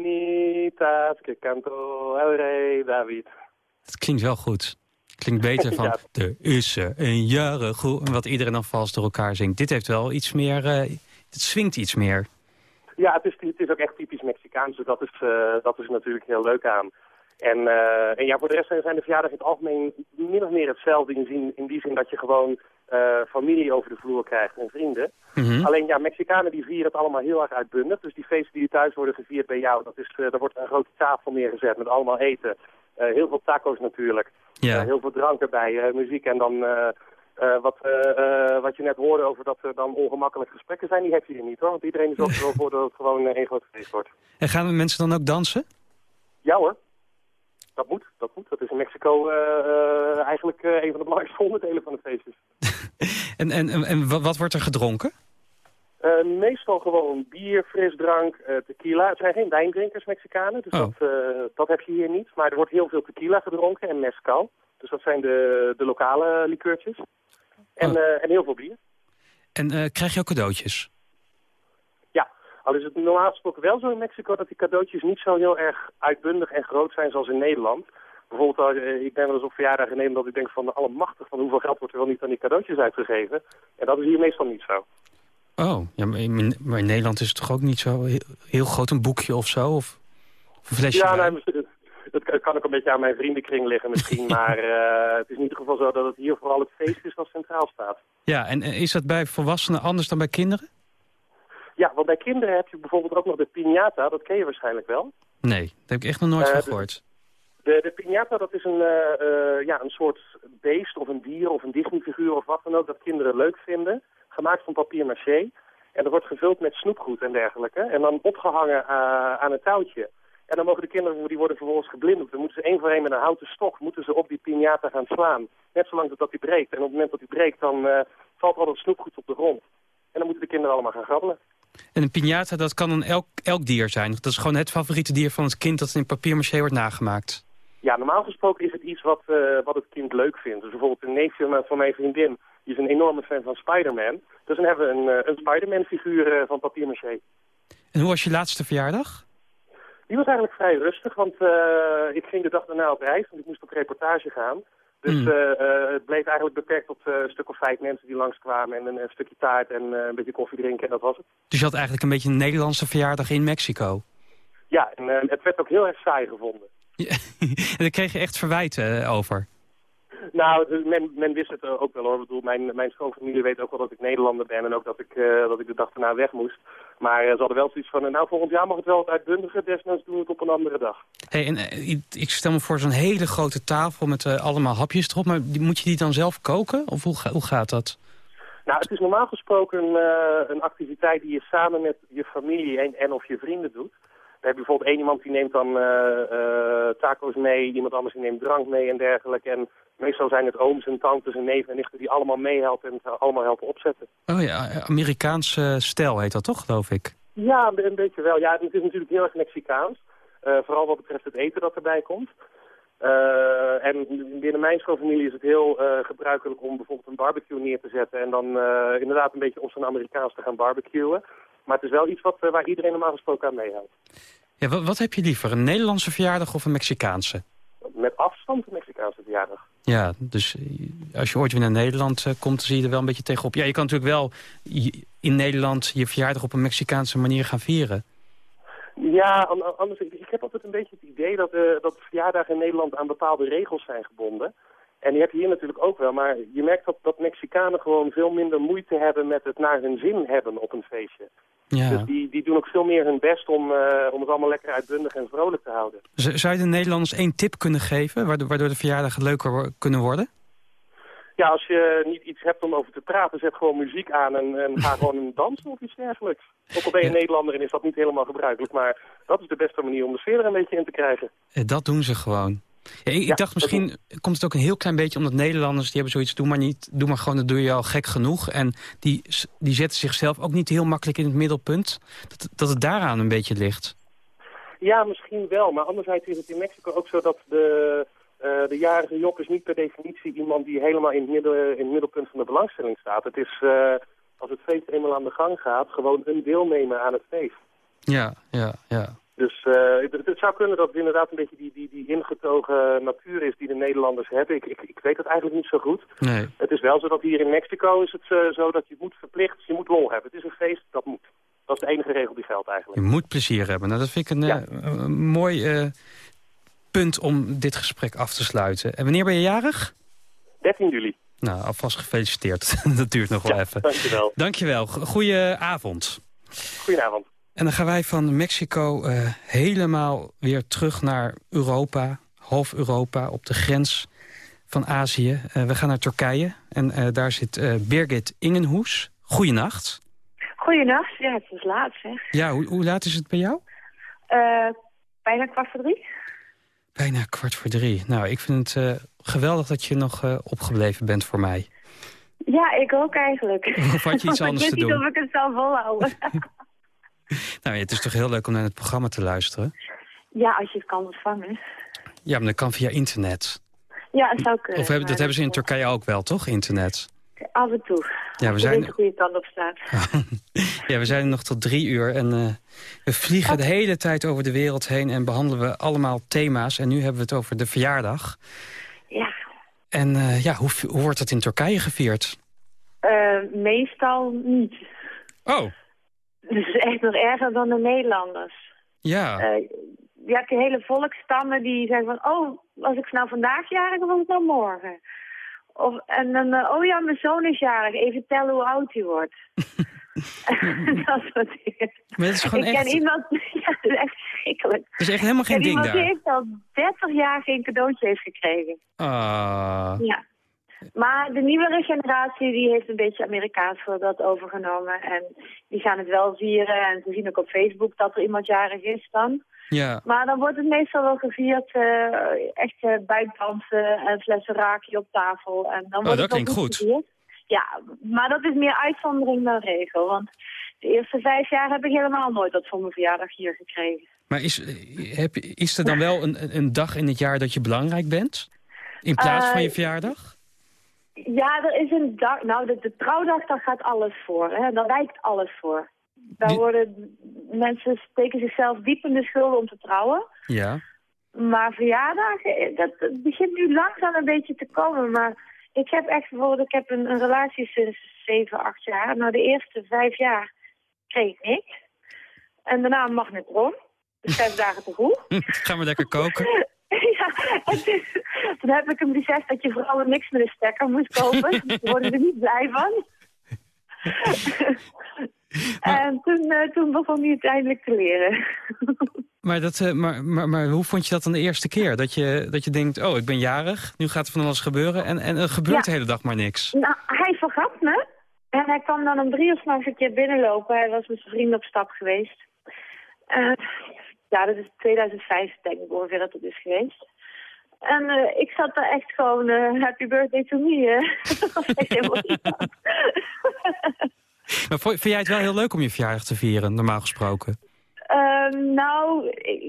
mañanitas que cantó el rey David. Het klinkt wel goed. Klinkt beter van, Ja. er is er een jarig goed. Wat iedereen dan vals door elkaar zingt. Dit heeft wel iets meer, het swingt iets meer. Ja, het is, het is ook echt typisch Mexicaans, dus dat is, eh, dat is natuurlijk heel leuk aan. En, eh, en ja, voor de rest zijn de verjaardagen in het algemeen min of meer hetzelfde. In, zin, in die zin dat je gewoon eh, familie over de vloer krijgt en vrienden. Mhm. Alleen ja, Mexicanen die vieren het allemaal heel erg uitbundig. Dus die feesten die thuis worden gevierd bij jou, dat is, uh, daar wordt een grote tafel neergezet met allemaal eten. Uh, heel veel taco's natuurlijk. Ja. Uh, heel veel drank erbij, muziek en dan... wat, wat je net hoorde over dat er dan ongemakkelijke gesprekken zijn, die heb je hier niet hoor. Want iedereen zorgt er wel voor dat het gewoon één groot feest wordt. En gaan mensen dan ook dansen? Ja hoor. Dat moet, dat moet. Dat is in Mexico eigenlijk een van de belangrijkste onderdelen van de feestjes. en, en, en wat wordt er gedronken? Meestal gewoon bier, frisdrank, tequila. Het zijn geen wijndrinkers, Mexicanen, dus oh. dat, dat heb je hier niet. Maar er wordt heel veel tequila gedronken en mezcal. Dus dat zijn de, de lokale likeurtjes. En, oh. en heel veel bier. En krijg je ook cadeautjes? Ja, al is het normaal gesproken wel zo in Mexico dat die cadeautjes niet zo heel erg uitbundig en groot zijn zoals in Nederland. Bijvoorbeeld, uh, ik ben wel eens op verjaardag genomen dat ik denk van de allemachtig van hoeveel geld wordt er wel niet aan die cadeautjes uitgegeven. En dat is hier meestal niet zo. Oh, ja, maar, in, maar in Nederland is het toch ook niet zo heel, heel groot een boekje of zo? Of, een flesje Ja, nou, het, het, kan ook een beetje aan mijn vriendenkring liggen misschien. maar uh, het is in ieder geval zo dat het hier vooral het feest is wat centraal staat. Ja, en is dat bij volwassenen anders dan bij kinderen? Ja, want bij kinderen heb je bijvoorbeeld ook nog de piñata. Dat ken je waarschijnlijk wel. Nee, daar heb ik echt nog nooit uh, van gehoord. De, de piñata, dat is een, uh, ja, een soort beest of een dier of een Disney-figuur of wat dan ook... dat kinderen leuk vinden, gemaakt van papier maché. En dat wordt gevuld met snoepgoed en dergelijke. En dan opgehangen aan een touwtje. En dan mogen de kinderen, die worden vervolgens geblinddoekt. Dan moeten ze één voor één met een houten stok moeten ze op die piñata gaan slaan. Net zolang dat die breekt. En op het moment dat die breekt, dan uh, valt al dat snoepgoed op de grond. En dan moeten de kinderen allemaal gaan grabbelen. En een piñata, dat kan een elk, elk dier zijn? Dat is gewoon het favoriete dier van het kind dat in papier maché wordt nagemaakt? Ja, normaal gesproken is het iets wat, uh, wat het kind leuk vindt. Dus bijvoorbeeld een neefje van mijn vriendin, die is een enorme fan van Spider-Man. Dus dan hebben we een, uh, een Spider-Man-figuur uh, van papier maché. En hoe was je laatste verjaardag? Die was eigenlijk vrij rustig, want ik ging de dag daarna op reis, want ik moest op reportage gaan. Dus mm. het bleef eigenlijk beperkt tot een stuk of vijf mensen die langskwamen en een, een stukje taart en een beetje koffie drinken en dat was het. Dus je had eigenlijk een beetje een Nederlandse verjaardag in Mexico? Ja, en het werd ook heel erg saai gevonden. Ja, en daar kreeg je echt verwijten over. Nou, men, men wist het ook wel hoor. Ik bedoel, mijn, mijn schoonfamilie weet ook wel dat ik Nederlander ben en ook dat ik, uh, dat ik de dag daarna weg moest. Maar uh, ze hadden wel zoiets van, nou volgend jaar mag het wel wat uitbundiger, desnoods doen we het op een andere dag. Hey, en uh, ik stel me voor zo'n hele grote tafel met allemaal hapjes erop, maar die, moet je die dan zelf koken? Of hoe, hoe gaat dat? Nou, het is normaal gesproken een activiteit die je samen met je familie en, en of je vrienden doet. We hebben bijvoorbeeld één iemand die neemt dan uh, taco's mee, iemand anders die neemt drank mee en dergelijke. En meestal zijn het ooms en tantes en neven en nichten die allemaal meehelpen en het allemaal helpen opzetten. Oh ja, Amerikaanse stijl heet dat toch, geloof ik? Ja, een beetje wel. Ja, het is natuurlijk heel erg Mexicaans. Uh, vooral wat betreft het eten dat erbij komt. Uh, en binnen mijn schoonfamilie is het heel uh, gebruikelijk om bijvoorbeeld een barbecue neer te zetten... en dan inderdaad een beetje op zijn Amerikaans te gaan barbecuen. Maar het is wel iets wat, waar iedereen normaal gesproken aan meehoudt. Ja, wat, wat heb je liever, een Nederlandse verjaardag of een Mexicaanse? Met afstand een Mexicaanse verjaardag. Ja, dus als je ooit weer naar Nederland uh, komt, zie je er wel een beetje tegenop. Ja, je kan natuurlijk wel in Nederland je verjaardag op een Mexicaanse manier gaan vieren. Ja, anders, ik heb altijd een beetje het idee dat, uh, dat verjaardagen in Nederland aan bepaalde regels zijn gebonden. En die heb je hier natuurlijk ook wel, maar je merkt dat, dat Mexicanen gewoon veel minder moeite hebben met het naar hun zin hebben op een feestje. Ja. Dus die, die doen ook veel meer hun best om, uh, om het allemaal lekker uitbundig en vrolijk te houden. Z zou je de Nederlanders één tip kunnen geven, waardoor, waardoor de verjaardagen leuker kunnen worden? Ja, als je niet iets hebt om over te praten, zet gewoon muziek aan en, en ga gewoon dansen of iets dergelijks. Ook al ben je ja. Nederlander en is dat niet helemaal gebruikelijk, maar dat is de beste manier om de sfeer er een beetje in te krijgen. Dat doen ze gewoon. Ja, ik, ja, dacht misschien komt het ook een heel klein beetje omdat Nederlanders die hebben zoiets, doe maar niet, doe maar gewoon, dat doe je al gek genoeg. En die, die zetten zichzelf ook niet heel makkelijk in het middelpunt. Dat, dat het daaraan een beetje ligt. Ja, misschien wel. Maar anderzijds is het in Mexico ook zo dat de, uh, de jarige Job is niet per definitie iemand die helemaal in het, midden, in het middelpunt van de belangstelling staat. Het is, uh, als het feest eenmaal aan de gang gaat, gewoon een deelnemer aan het feest. Ja, ja, ja. Dus uh, het, het, zou kunnen dat het inderdaad een beetje die, die, die ingetogen natuur is die de Nederlanders hebben. Ik, ik, ik weet dat eigenlijk niet zo goed. Nee. Het is wel zo dat hier in Mexico is het uh, zo dat je moet verplicht, je moet lol hebben. Het is een feest, dat moet. Dat is de enige regel die geldt eigenlijk. Je moet plezier hebben. Nou, dat vind ik een, ja. uh, een mooi punt om dit gesprek af te sluiten. En wanneer ben je jarig? 13 juli. Nou, alvast gefeliciteerd. dat duurt nog wel even. Dankjewel. Dankjewel. Go- Goedenavond. Goedenavond. En dan gaan wij van Mexico eh, helemaal weer terug naar Europa. Half Europa, op de grens van Azië. Eh, we gaan naar Turkije. En eh, daar zit Birgit Ingenhoes. Goeienacht. Goedenacht. Ja, het is laat zeg. Ja, hoe, hoe laat is het bij jou? Bijna kwart voor drie. Bijna kwart voor drie. Nou, ik vind het geweldig dat je nog opgebleven bent voor mij. Ja, ik ook eigenlijk. Of had je iets anders ik te weet niet doen? of ik het zal volhouden. Nou, ja, het is toch heel leuk om naar het programma te luisteren? ja, als je het kan ontvangen. Ja, maar dat kan via internet. Ja, het zou kunnen. Of hebben, dat hebben ze in Turkije ook wel, toch? Internet. Af en toe. Ja, we Ik zijn, de goede kant op staat. ja, we zijn er nog tot drie uur en eh, we vliegen de hele tijd over de wereld heen... en behandelen we allemaal thema's. En nu hebben we het over de verjaardag. Ja. En eh, ja, hoe, hoe wordt dat in Turkije gevierd? Eh, meestal niet. Oh. Dus echt nog erger dan de Nederlanders. Ja. Eh, je hebt de hele volkstammen die zeggen van... oh, was ik nou vandaag jarig of was het nou morgen? Of, en dan, eh, oh ja, mijn zoon is jarig. Even tellen hoe oud hij wordt. dat soort dingen. Maar is gewoon ik echt... ken iemand... Ja, dat is echt verschrikkelijk. Het is echt helemaal geen ik ken ding iemand die daar. heeft al 30 jaar geen cadeautje heeft gekregen. Ah. Ja. Maar de nieuwere generatie die heeft een beetje Amerikaans voor dat overgenomen. En die gaan het wel vieren. En ze zien ook op Facebook dat er iemand jarig is dan. Ja. Maar dan wordt het meestal wel gevierd. eh, echt uh, buikdansen en flessen raakje op tafel. En dan Oh, wordt dat klinkt goed. gevierd. Ja, maar dat is meer uitzondering dan regel. Want de eerste vijf jaar heb ik helemaal nooit dat voor mijn verjaardag hier gekregen. Maar is, eh, heb, is er dan wel een, een dag in het jaar dat je belangrijk bent? In plaats van je verjaardag? Ja, er is een dag. Nou, de, de trouwdag, daar gaat alles voor. Hè? Daar wijkt alles voor. Daar Die- worden mensen steken zichzelf diep in de schulden om te trouwen. Ja. Maar verjaardagen, eh, dat, dat begint nu langzaam een beetje te komen. Maar ik heb echt bijvoorbeeld, ik heb een, een relatie sinds zeven, acht jaar. Nou, de eerste vijf jaar kreeg ik niks. En daarna een magnetron. Dus vijf dagen te vroeg. Gaan we lekker koken? Ja, en toen, toen heb ik hem gezegd dat je vrouwen niks met een stekker moest kopen. Daar worden ze niet blij van. en toen, eh, toen begon hij uiteindelijk te leren. Maar, dat, eh, maar, maar, maar hoe vond je dat dan de eerste keer? Dat je, dat je denkt, oh, ik ben jarig, nu gaat er van alles gebeuren... en, en er gebeurt Ja. de hele dag maar niks. Nou, hij vergat me. En hij kwam dan om drie uur s'nachts een keer binnenlopen. Hij was met zijn vrienden op stap geweest. Eh, ja, dat is 2005 denk ik ongeveer dat het is geweest. En eh, ik zat daar echt gewoon, eh, happy birthday to me. Dat was echt helemaal. Maar vind jij het wel heel leuk om je verjaardag te vieren, normaal gesproken? Ehm, nou,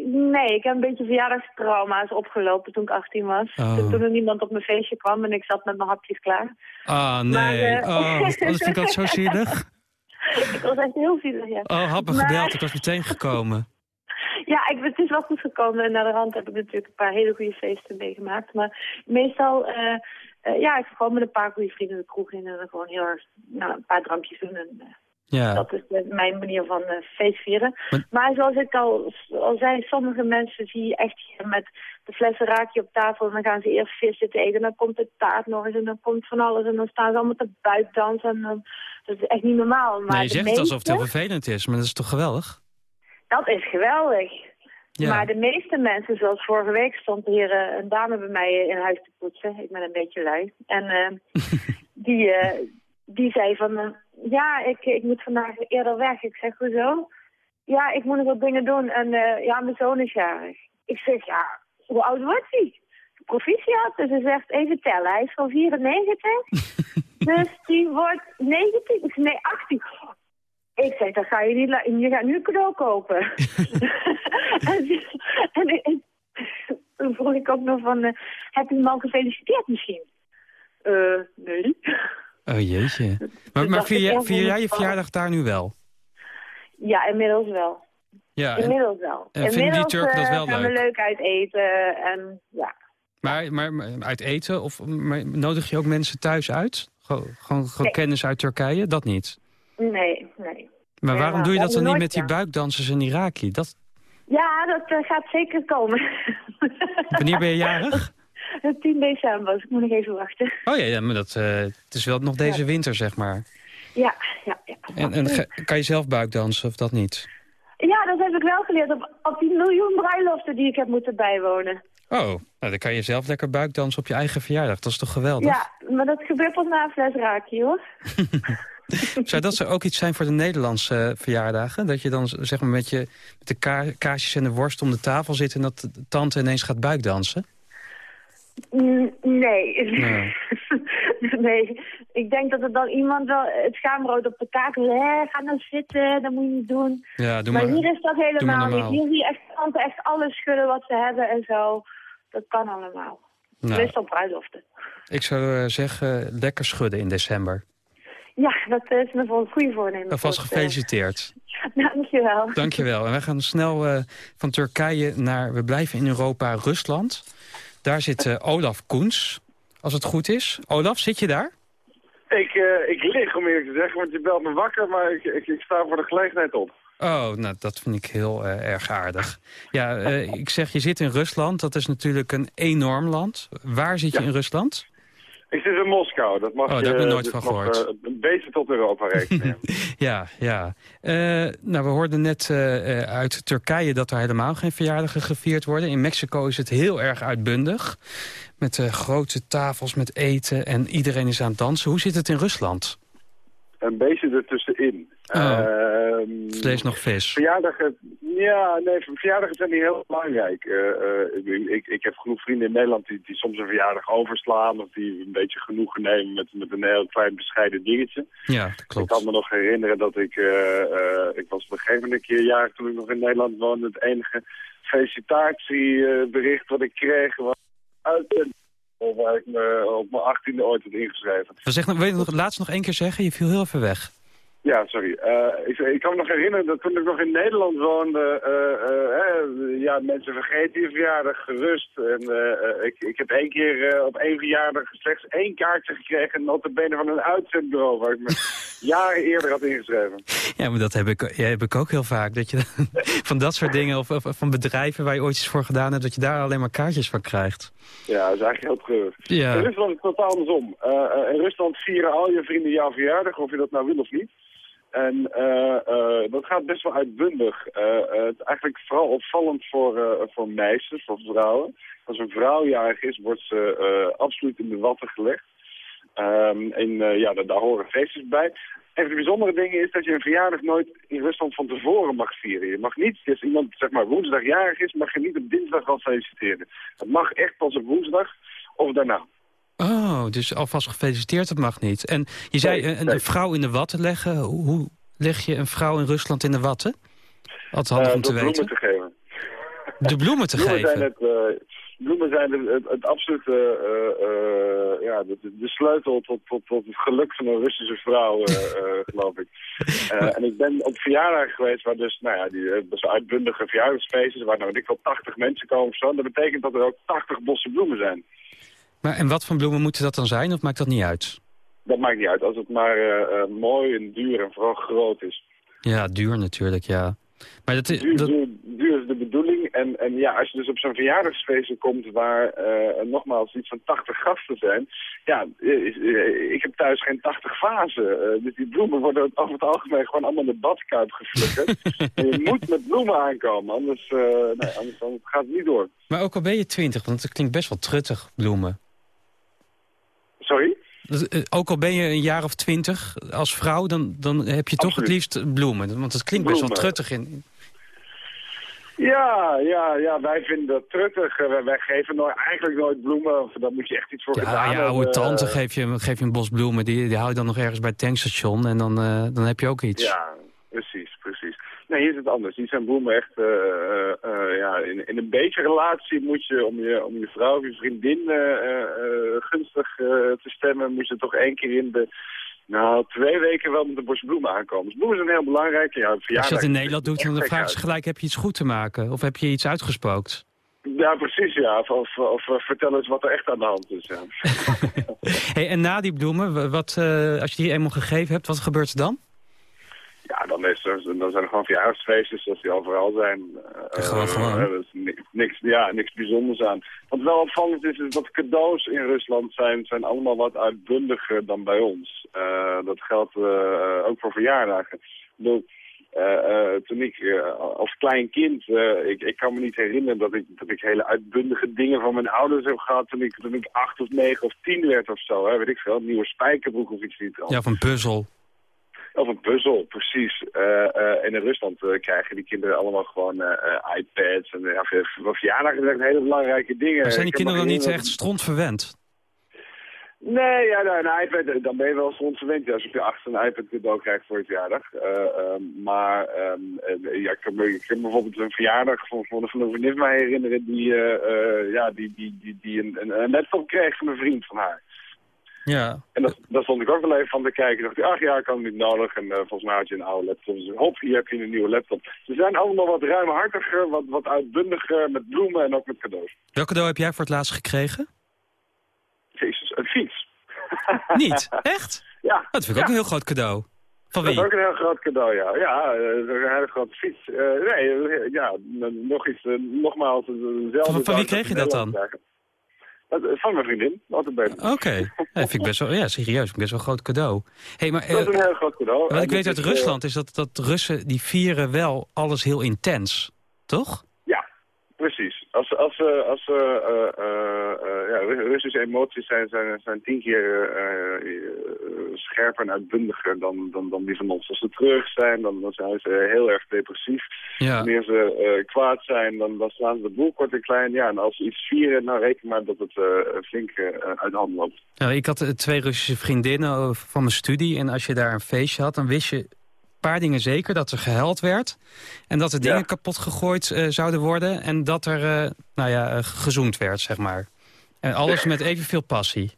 nee, ik heb een beetje verjaardagstrauma's opgelopen toen ik 18 was. Oh. Toen, toen er niemand op mijn feestje kwam en ik zat met mijn hapjes klaar. Ah, nee. Maar, eh, Oh, dat vind ik altijd zo zielig. ik was echt heel zielig, ja. Oh, had me Maar- gebeld, ik was meteen gekomen. Ja, ik, het is wel goed gekomen. En naar de rand heb ik natuurlijk een paar hele goede feesten meegemaakt. Maar meestal, eh, eh, ja, ik ga gewoon met een paar goede vrienden de kroeg in en dan gewoon heel erg, nou, een paar drankjes doen. En, eh, Ja. Dat is mijn manier van feestvieren. Maar- Maar zoals ik al, al zei, sommige mensen zie je echt hier met de flessen raakje op tafel. En dan gaan ze eerst vis zitten eten. En dan komt de taart nog eens. En dan komt van alles. En dan staan ze allemaal te buikdansen. En dan, dat is echt niet normaal. Maar Nee, je zegt het alsof het heel vervelend is, maar dat is toch geweldig? Dat is geweldig. Ja. Maar de meeste mensen, zoals vorige week, stond hier eh, een dame bij mij in huis te poetsen. Ik ben een beetje lui. En eh, die, eh, die zei van, ja, ik, ik moet vandaag eerder weg. Ik zeg, hoezo? Ja, ik moet nog wat dingen doen. En eh, ja, mijn zoon is jarig. Ik zeg, ja, hoe oud wordt hij? Proficiat. Dus ze zegt, even tellen. Hij is van 94. dus die wordt 19. Ik zeg, nee, 18. Ik zeg, dan ga je niet... Je gaat nu een cadeau kopen. en, en, en toen vroeg ik ook nog van... eh, heb je hem al gefeliciteerd misschien? Eh, nee. Oh jeetje. Maar, maar vier, vier jij je verjaardag daar nu wel? Ja, inmiddels wel. Ja, en- Inmiddels wel. en vinden die inmiddels Turken dat eh, wel gaan we leuk? leuk uit eten en ja. maar, maar, maar uit eten? Of maar nodig je ook mensen thuis uit? Gewoon, gewoon, gewoon Nee. kennis uit Turkije? Dat niet. Nee, nee. Maar Ja, waarom doe je dat dan niet met die buikdansers en die raki? Dat, Ja, dat eh, gaat zeker komen. wanneer ben je jarig? 10 december, dus ik moet nog even wachten. Oh ja, ja maar dat, eh, het is wel nog deze winter, zeg maar. Ja, ja, ja. En, en kan je zelf buikdansen of dat niet? Ja, dat heb ik wel geleerd op, op die miljoen bruiloften die ik heb moeten bijwonen. Oh, nou, dan kan je zelf lekker buikdansen op je eigen verjaardag. Dat is toch geweldig? Ja, maar dat gebeurt pas na een fles raakje, hoor. Zou dat zo ook iets zijn voor de Nederlandse eh, verjaardagen? Dat je dan zeg maar met, je, met de ka kaasjes en de worst om de tafel zit... en dat de tante ineens gaat buikdansen? Nee. Nee. nee. Ik denk dat er dan iemand wel het schaamrood op de kaak wil. Hé, ga nou zitten, dat moet je niet doen. Ja, doe maar, maar. hier is dat helemaal niet. Hier zie je echt tante echt alles schudden wat ze hebben en zo. Dat kan allemaal. Nou. Op bruiloften. Ik zou eh, zeggen, lekker schudden in december. Ja, dat is me voor een goede voornemen. Alvast gefeliciteerd. Dankjewel. Dankjewel. En wij gaan snel eh, van Turkije naar, we blijven in Europa, Rusland. Daar zit eh, Olaf Koens, als het goed is. Olaf, zit je daar? Ik, eh, ik lig, om eerlijk te zeggen, want je belt me wakker, maar ik, ik, ik sta voor de gelegenheid op. Oh, nou, dat vind ik heel eh, erg aardig. Ja, eh, ik zeg, je zit in Rusland. Dat is natuurlijk een enorm land. Waar zit je in Rusland? Ik zit in Moskou, dat mag Oh, daar je heb ik nooit dus van gehoord. eh, een beetje tot Europa rekenen. Ja, ja. Eh, nou, we hoorden net eh, uit Turkije dat er helemaal geen verjaardagen gevierd worden. In Mexico is het heel erg uitbundig. Met grote tafels met eten en iedereen is aan het dansen. Hoe zit het in Rusland? Een beetje ertussenin. Oh. Ehm, Vlees nog vis? Verjaardagen, ja, nee, verjaardagen zijn niet heel belangrijk. Eh, eh, ik, ik, ik heb genoeg vrienden in Nederland die, die soms een verjaardag overslaan... of die een beetje genoegen nemen met, met een heel klein bescheiden dingetje. Ja, dat Ik klopt. kan me nog herinneren dat ik... eh, ik was op een gegeven moment een keer jaar toen ik nog in Nederland woonde... het enige felicitatiebericht wat ik kreeg was uit de... waar ik me op mijn achttiende ooit had ingeschreven. We zeggen, wil je nog, laatst nog één keer zeggen? Je viel heel even weg. Ja, sorry. Eh, ik, ik kan me nog herinneren dat toen ik nog in Nederland woonde, eh, eh, ja, mensen vergeten je verjaardag gerust. En ik, ik heb één keer op één verjaardag slechts één kaartje gekregen, notabene van een uitzendbureau waar ik me jaren eerder had ingeschreven. Ja, maar dat heb ik, ja, heb ik ook heel vaak. Dat je van dat soort dingen, of, of van bedrijven waar je ooit iets voor gedaan hebt... dat je daar alleen maar kaartjes van krijgt. Ja, dat is eigenlijk heel treurig. Ja. In Rusland is het totaal andersom. Eh, eh, in Rusland vieren al je vrienden jouw verjaardag, of je dat nou wil of niet. En eh, dat gaat best wel uitbundig. Het is eigenlijk vooral opvallend voor, voor meisjes, voor vrouwen. Als een vrouw jarig is, wordt ze absoluut in de watten gelegd. Ehm, en eh, ja, daar, daar horen feestjes bij. Een van de bijzondere dingen is dat je een verjaardag nooit in Rusland van tevoren mag vieren. Je mag niet, als iemand zeg maar woensdag jarig is, mag je niet op dinsdag al feliciteren. Het mag echt pas op woensdag of daarna. Oh, dus alvast gefeliciteerd, dat mag niet. En je zei Nee, een, nee. een vrouw in de watten leggen. Hoe, leg je een vrouw in Rusland in de watten? Wat handig Eh, om te weten. bloemen te geven. De bloemen te bloemen geven? Zijn het, eh, bloemen zijn het, het, het absolute, eh, eh, ja, de, de sleutel tot, tot, tot het geluk van een Russische vrouw, eh, geloof ik. En ik ben op verjaardagen geweest waar dus, nou ja, die uitbundige verjaardagsfeestjes, waar nou ik wel 80 mensen komen of zo. Dat betekent dat er ook 80 bossen bloemen zijn. Maar, en wat voor bloemen moeten dat dan zijn, of maakt dat niet uit? Dat maakt niet uit, als het maar mooi en duur en vooral groot is. Ja, duur natuurlijk, ja. Maar dat, Duur, dat, duur, duur is de bedoeling. En, en ja, als je dus op zo'n verjaardagsfeestje komt waar eh, nogmaals iets van 80 gasten zijn. Ja, eh, is- eh, ik heb thuis geen 80 vazen. Dus die bloemen worden over het algemeen gewoon allemaal in de badkuip geflikkerd. en je moet met bloemen aankomen, anders, nee, anders, anders gaat het niet door. maar ook al ben je twintig, want het klinkt best wel truttig, bloemen. Dat, eh, Ook al ben je een jaar of twintig als vrouw, dan, dan heb je toch het liefst bloemen. Want het klinkt best wel truttig. In, Ja, ja, ja, wij vinden dat truttig. Eh, wij, geven nooit, eigenlijk nooit bloemen. Daar moet je echt iets voor gedaan ja, ja, hebben. oude tante Eh, geef je, geef je een bos bloemen. Die, die hou je dan nog ergens bij het tankstation. En dan, dan heb je ook iets. Ja, precies, precies. Nee, hier is het anders. Hier zijn bloemen echt, ja, in, in een beetje relatie moet je om je, om je vrouw of je vriendin eh, eh, eh, gunstig eh, te stemmen, moet je toch één keer in de, nou, twee weken wel met een bos bloemen aankomen. Dus bloemen zijn heel belangrijk. Ja, Als je dat in Nederland doet, dan ze gek gelijk, heb je iets goed te maken? Of heb je iets uitgespookt? Ja, precies, ja. Of, of, of, eh, vertel eens wat er echt aan de hand is, ja. Hey, en na die bloemen, wa- wat, eh, als je die eenmaal gegeven hebt, wat gebeurt er dan? Ja, dan, is er, dan zijn er gewoon verjaardagsfeestjes zoals die overal zijn. Eh, Gewoon, eh, gewoon. er is niks, ja, niks bijzonders aan. Wat wel opvallend is, is dat cadeaus in Rusland zijn, zijn allemaal wat uitbundiger dan bij ons. Eh, dat geldt eh, ook voor verjaardagen. Ik bedoel, eh, eh, toen ik eh, als klein kind, eh, ik, ik kan me niet herinneren dat ik, dat ik hele uitbundige dingen van mijn ouders heb gehad toen ik, toen ik acht of negen of tien werd of zo. Hè, weet ik veel, nieuwe spijkerbroek of iets niet. Ja, een puzzel. Of een puzzel, precies. Eh, eh, en in Rusland eh, krijgen die kinderen allemaal gewoon iPads. En ja, verjaardagen zijn hele belangrijke dingen. Maar zijn die kinderen dan niet echt strontverwend? Nee, ja, nou, een iPad, dan ben je wel soms verwend ja, als je op je achtste een iPad cadeau krijgt voor je verjaardag. Eh, ehm, maar eh, ja, ik, kan me, ik kan me bijvoorbeeld een verjaardag van, van, van een vriendin mij herinneren die, ja, die, die, die, die een, een, een laptop kreeg van een vriend van haar. Ja. En dat, daar stond ik ook wel even van te kijken. Ik dacht, ach ja, ik kan het niet nodig. En eh, volgens mij had je een oude laptop. Dus hop, hier heb je een nieuwe laptop. Ze zijn allemaal wat ruimhartiger, wat, wat uitbundiger met bloemen en ook met cadeaus. Welk cadeau heb jij voor het laatst gekregen? Jezus, een fiets. Niet? Echt? Ja. Dat vind ik ook een heel groot cadeau. Van Dat wie? is ook een heel groot cadeau, ja. Ja, eh, dat een hele grote fiets. Eh, nee, ja, nog iets, eh, nogmaals, hetzelfde. Van- van wie kreeg je dat dan? Krijgen. Dat, eh, Van mijn vriendin, altijd beter. Oké. Ja, vind ik best wel, ja, serieus, best wel een groot cadeau. Hey, maar, Dat is eh, een heel groot cadeau. wat ik weet uit is, eh, Rusland is dat, dat Russen die vieren wel alles heel intens. Toch? Ja, precies. Als, als, eh, als eh, eh, eh, eh, ja, Ru- Russische emoties zijn, zijn, zijn tien keer eh, eh, scherper en uitbundiger dan, dan, dan die van ons. Als ze terug zijn, dan, dan zijn ze heel erg depressief. Ja. Wanneer ze eh, kwaad zijn, dan, dan slaan ze de boel kort en klein. Ja, en als ze iets vieren, nou reken maar dat het flink uit de hand loopt. Nou, ik had twee Russische vriendinnen van mijn studie. En als je daar een feestje had, dan wist je een paar dingen zeker. Dat er gehuild werd. En dat er Ja. dingen kapot gegooid zouden worden. En dat er, eh, nou ja, gezoend werd, zeg maar. En alles met evenveel passie.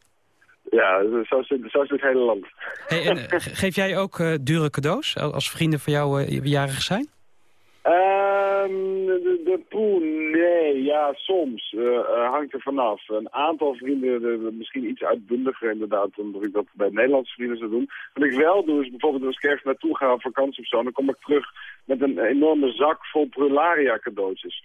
Ja, zo is het, zo is het hele land. Hey, en, eh, ge- geef jij ook eh, dure cadeaus al- als vrienden van jou eh, jarig zijn? Ehm, de, de nee, ja, soms. Eh, hangt er vanaf. Een aantal vrienden, de, de- misschien iets uitbundiger inderdaad, dan dat ik dat bij Nederlandse vrienden zou doen. Wat ik wel doe, is bijvoorbeeld als ik ergens naartoe ga op vakantie of zo, dan kom ik terug met een enorme zak vol prularia cadeautjes.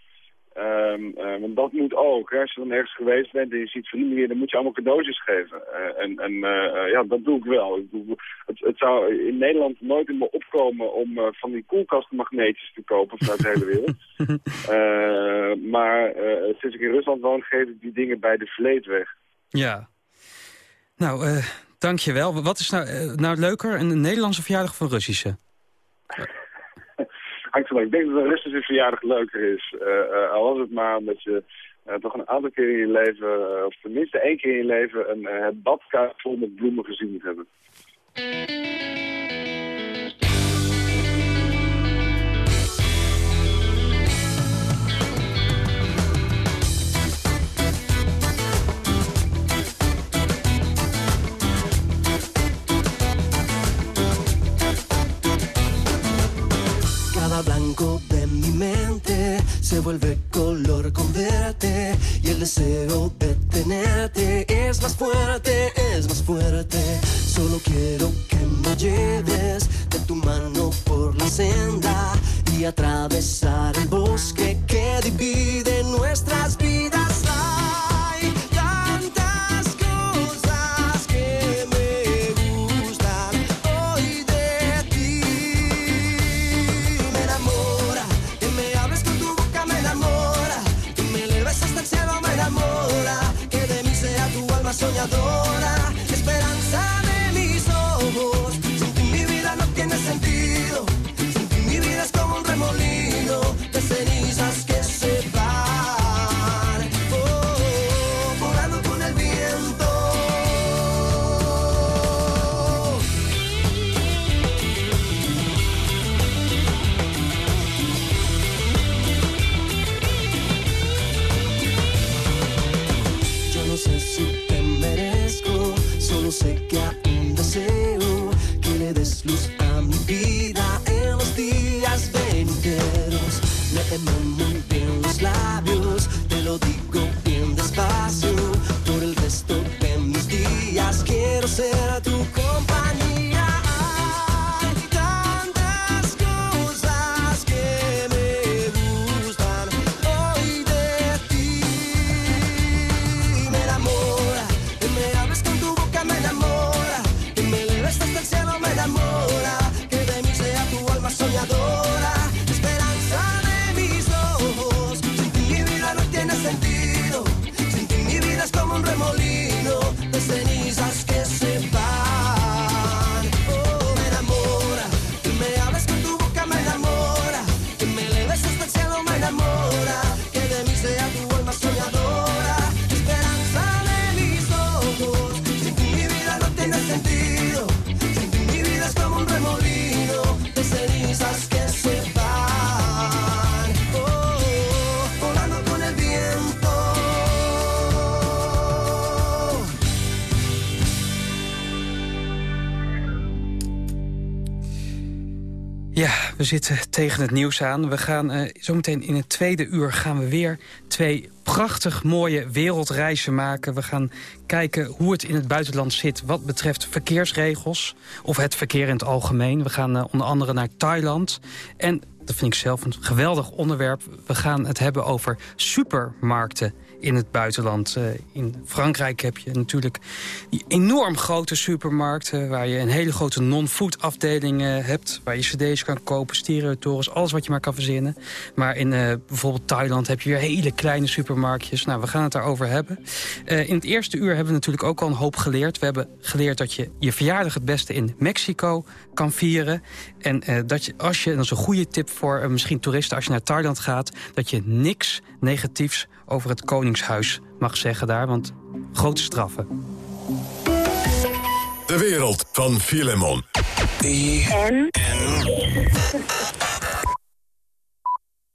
Ehm, eh, want dat moet ook. Hè. Als je dan ergens geweest bent en je ziet vrienden weer, dan moet je allemaal cadeautjes geven. Eh, en en eh, eh, ja, dat doe ik wel. Ik doe, het, het zou in Nederland nooit in me opkomen om van die koelkastmagneetjes te kopen vanuit de hele wereld. Maar sinds ik in Rusland woon, geef ik die dingen bij de vleet weg. Ja. Nou, eh dank je wel. Wat is nou, nou leuker, een Nederlandse verjaardag of een Russische? Hangt. Ik denk dat een Russische verjaardag leuker is. Eh, eh, al was het maar omdat je eh, toch een aantal keer in je leven, of tenminste één keer in je leven, een badkuip vol met bloemen gezien moet hebben. Victim. Zitten tegen het nieuws aan. We gaan uh, zometeen in het tweede uur gaan we weer twee prachtig mooie wereldreizen maken. We gaan kijken hoe het in het buitenland zit wat betreft verkeersregels. Of het verkeer in het algemeen. We gaan uh, onder andere naar Thailand. En dat vind ik zelf een geweldig onderwerp. We gaan het hebben over supermarkten in het buitenland. Uh, in Frankrijk heb je natuurlijk die enorm grote supermarkten... waar je een hele grote non-food afdeling uh, hebt... waar je cd's kan kopen, stereotorens, alles wat je maar kan verzinnen. Maar in bijvoorbeeld Thailand heb je weer hele kleine supermarktjes. Nou, we gaan het daarover hebben. in het eerste uur hebben we natuurlijk ook al een hoop geleerd. We hebben geleerd dat je je verjaardag het beste in Mexico kan vieren. En dat je, als je, dat is een goede tip voor misschien toeristen... als je naar Thailand gaat, dat je niks negatiefs over het Koningshuis mag zeggen daar, want grote straffen. De wereld van Filemon. En?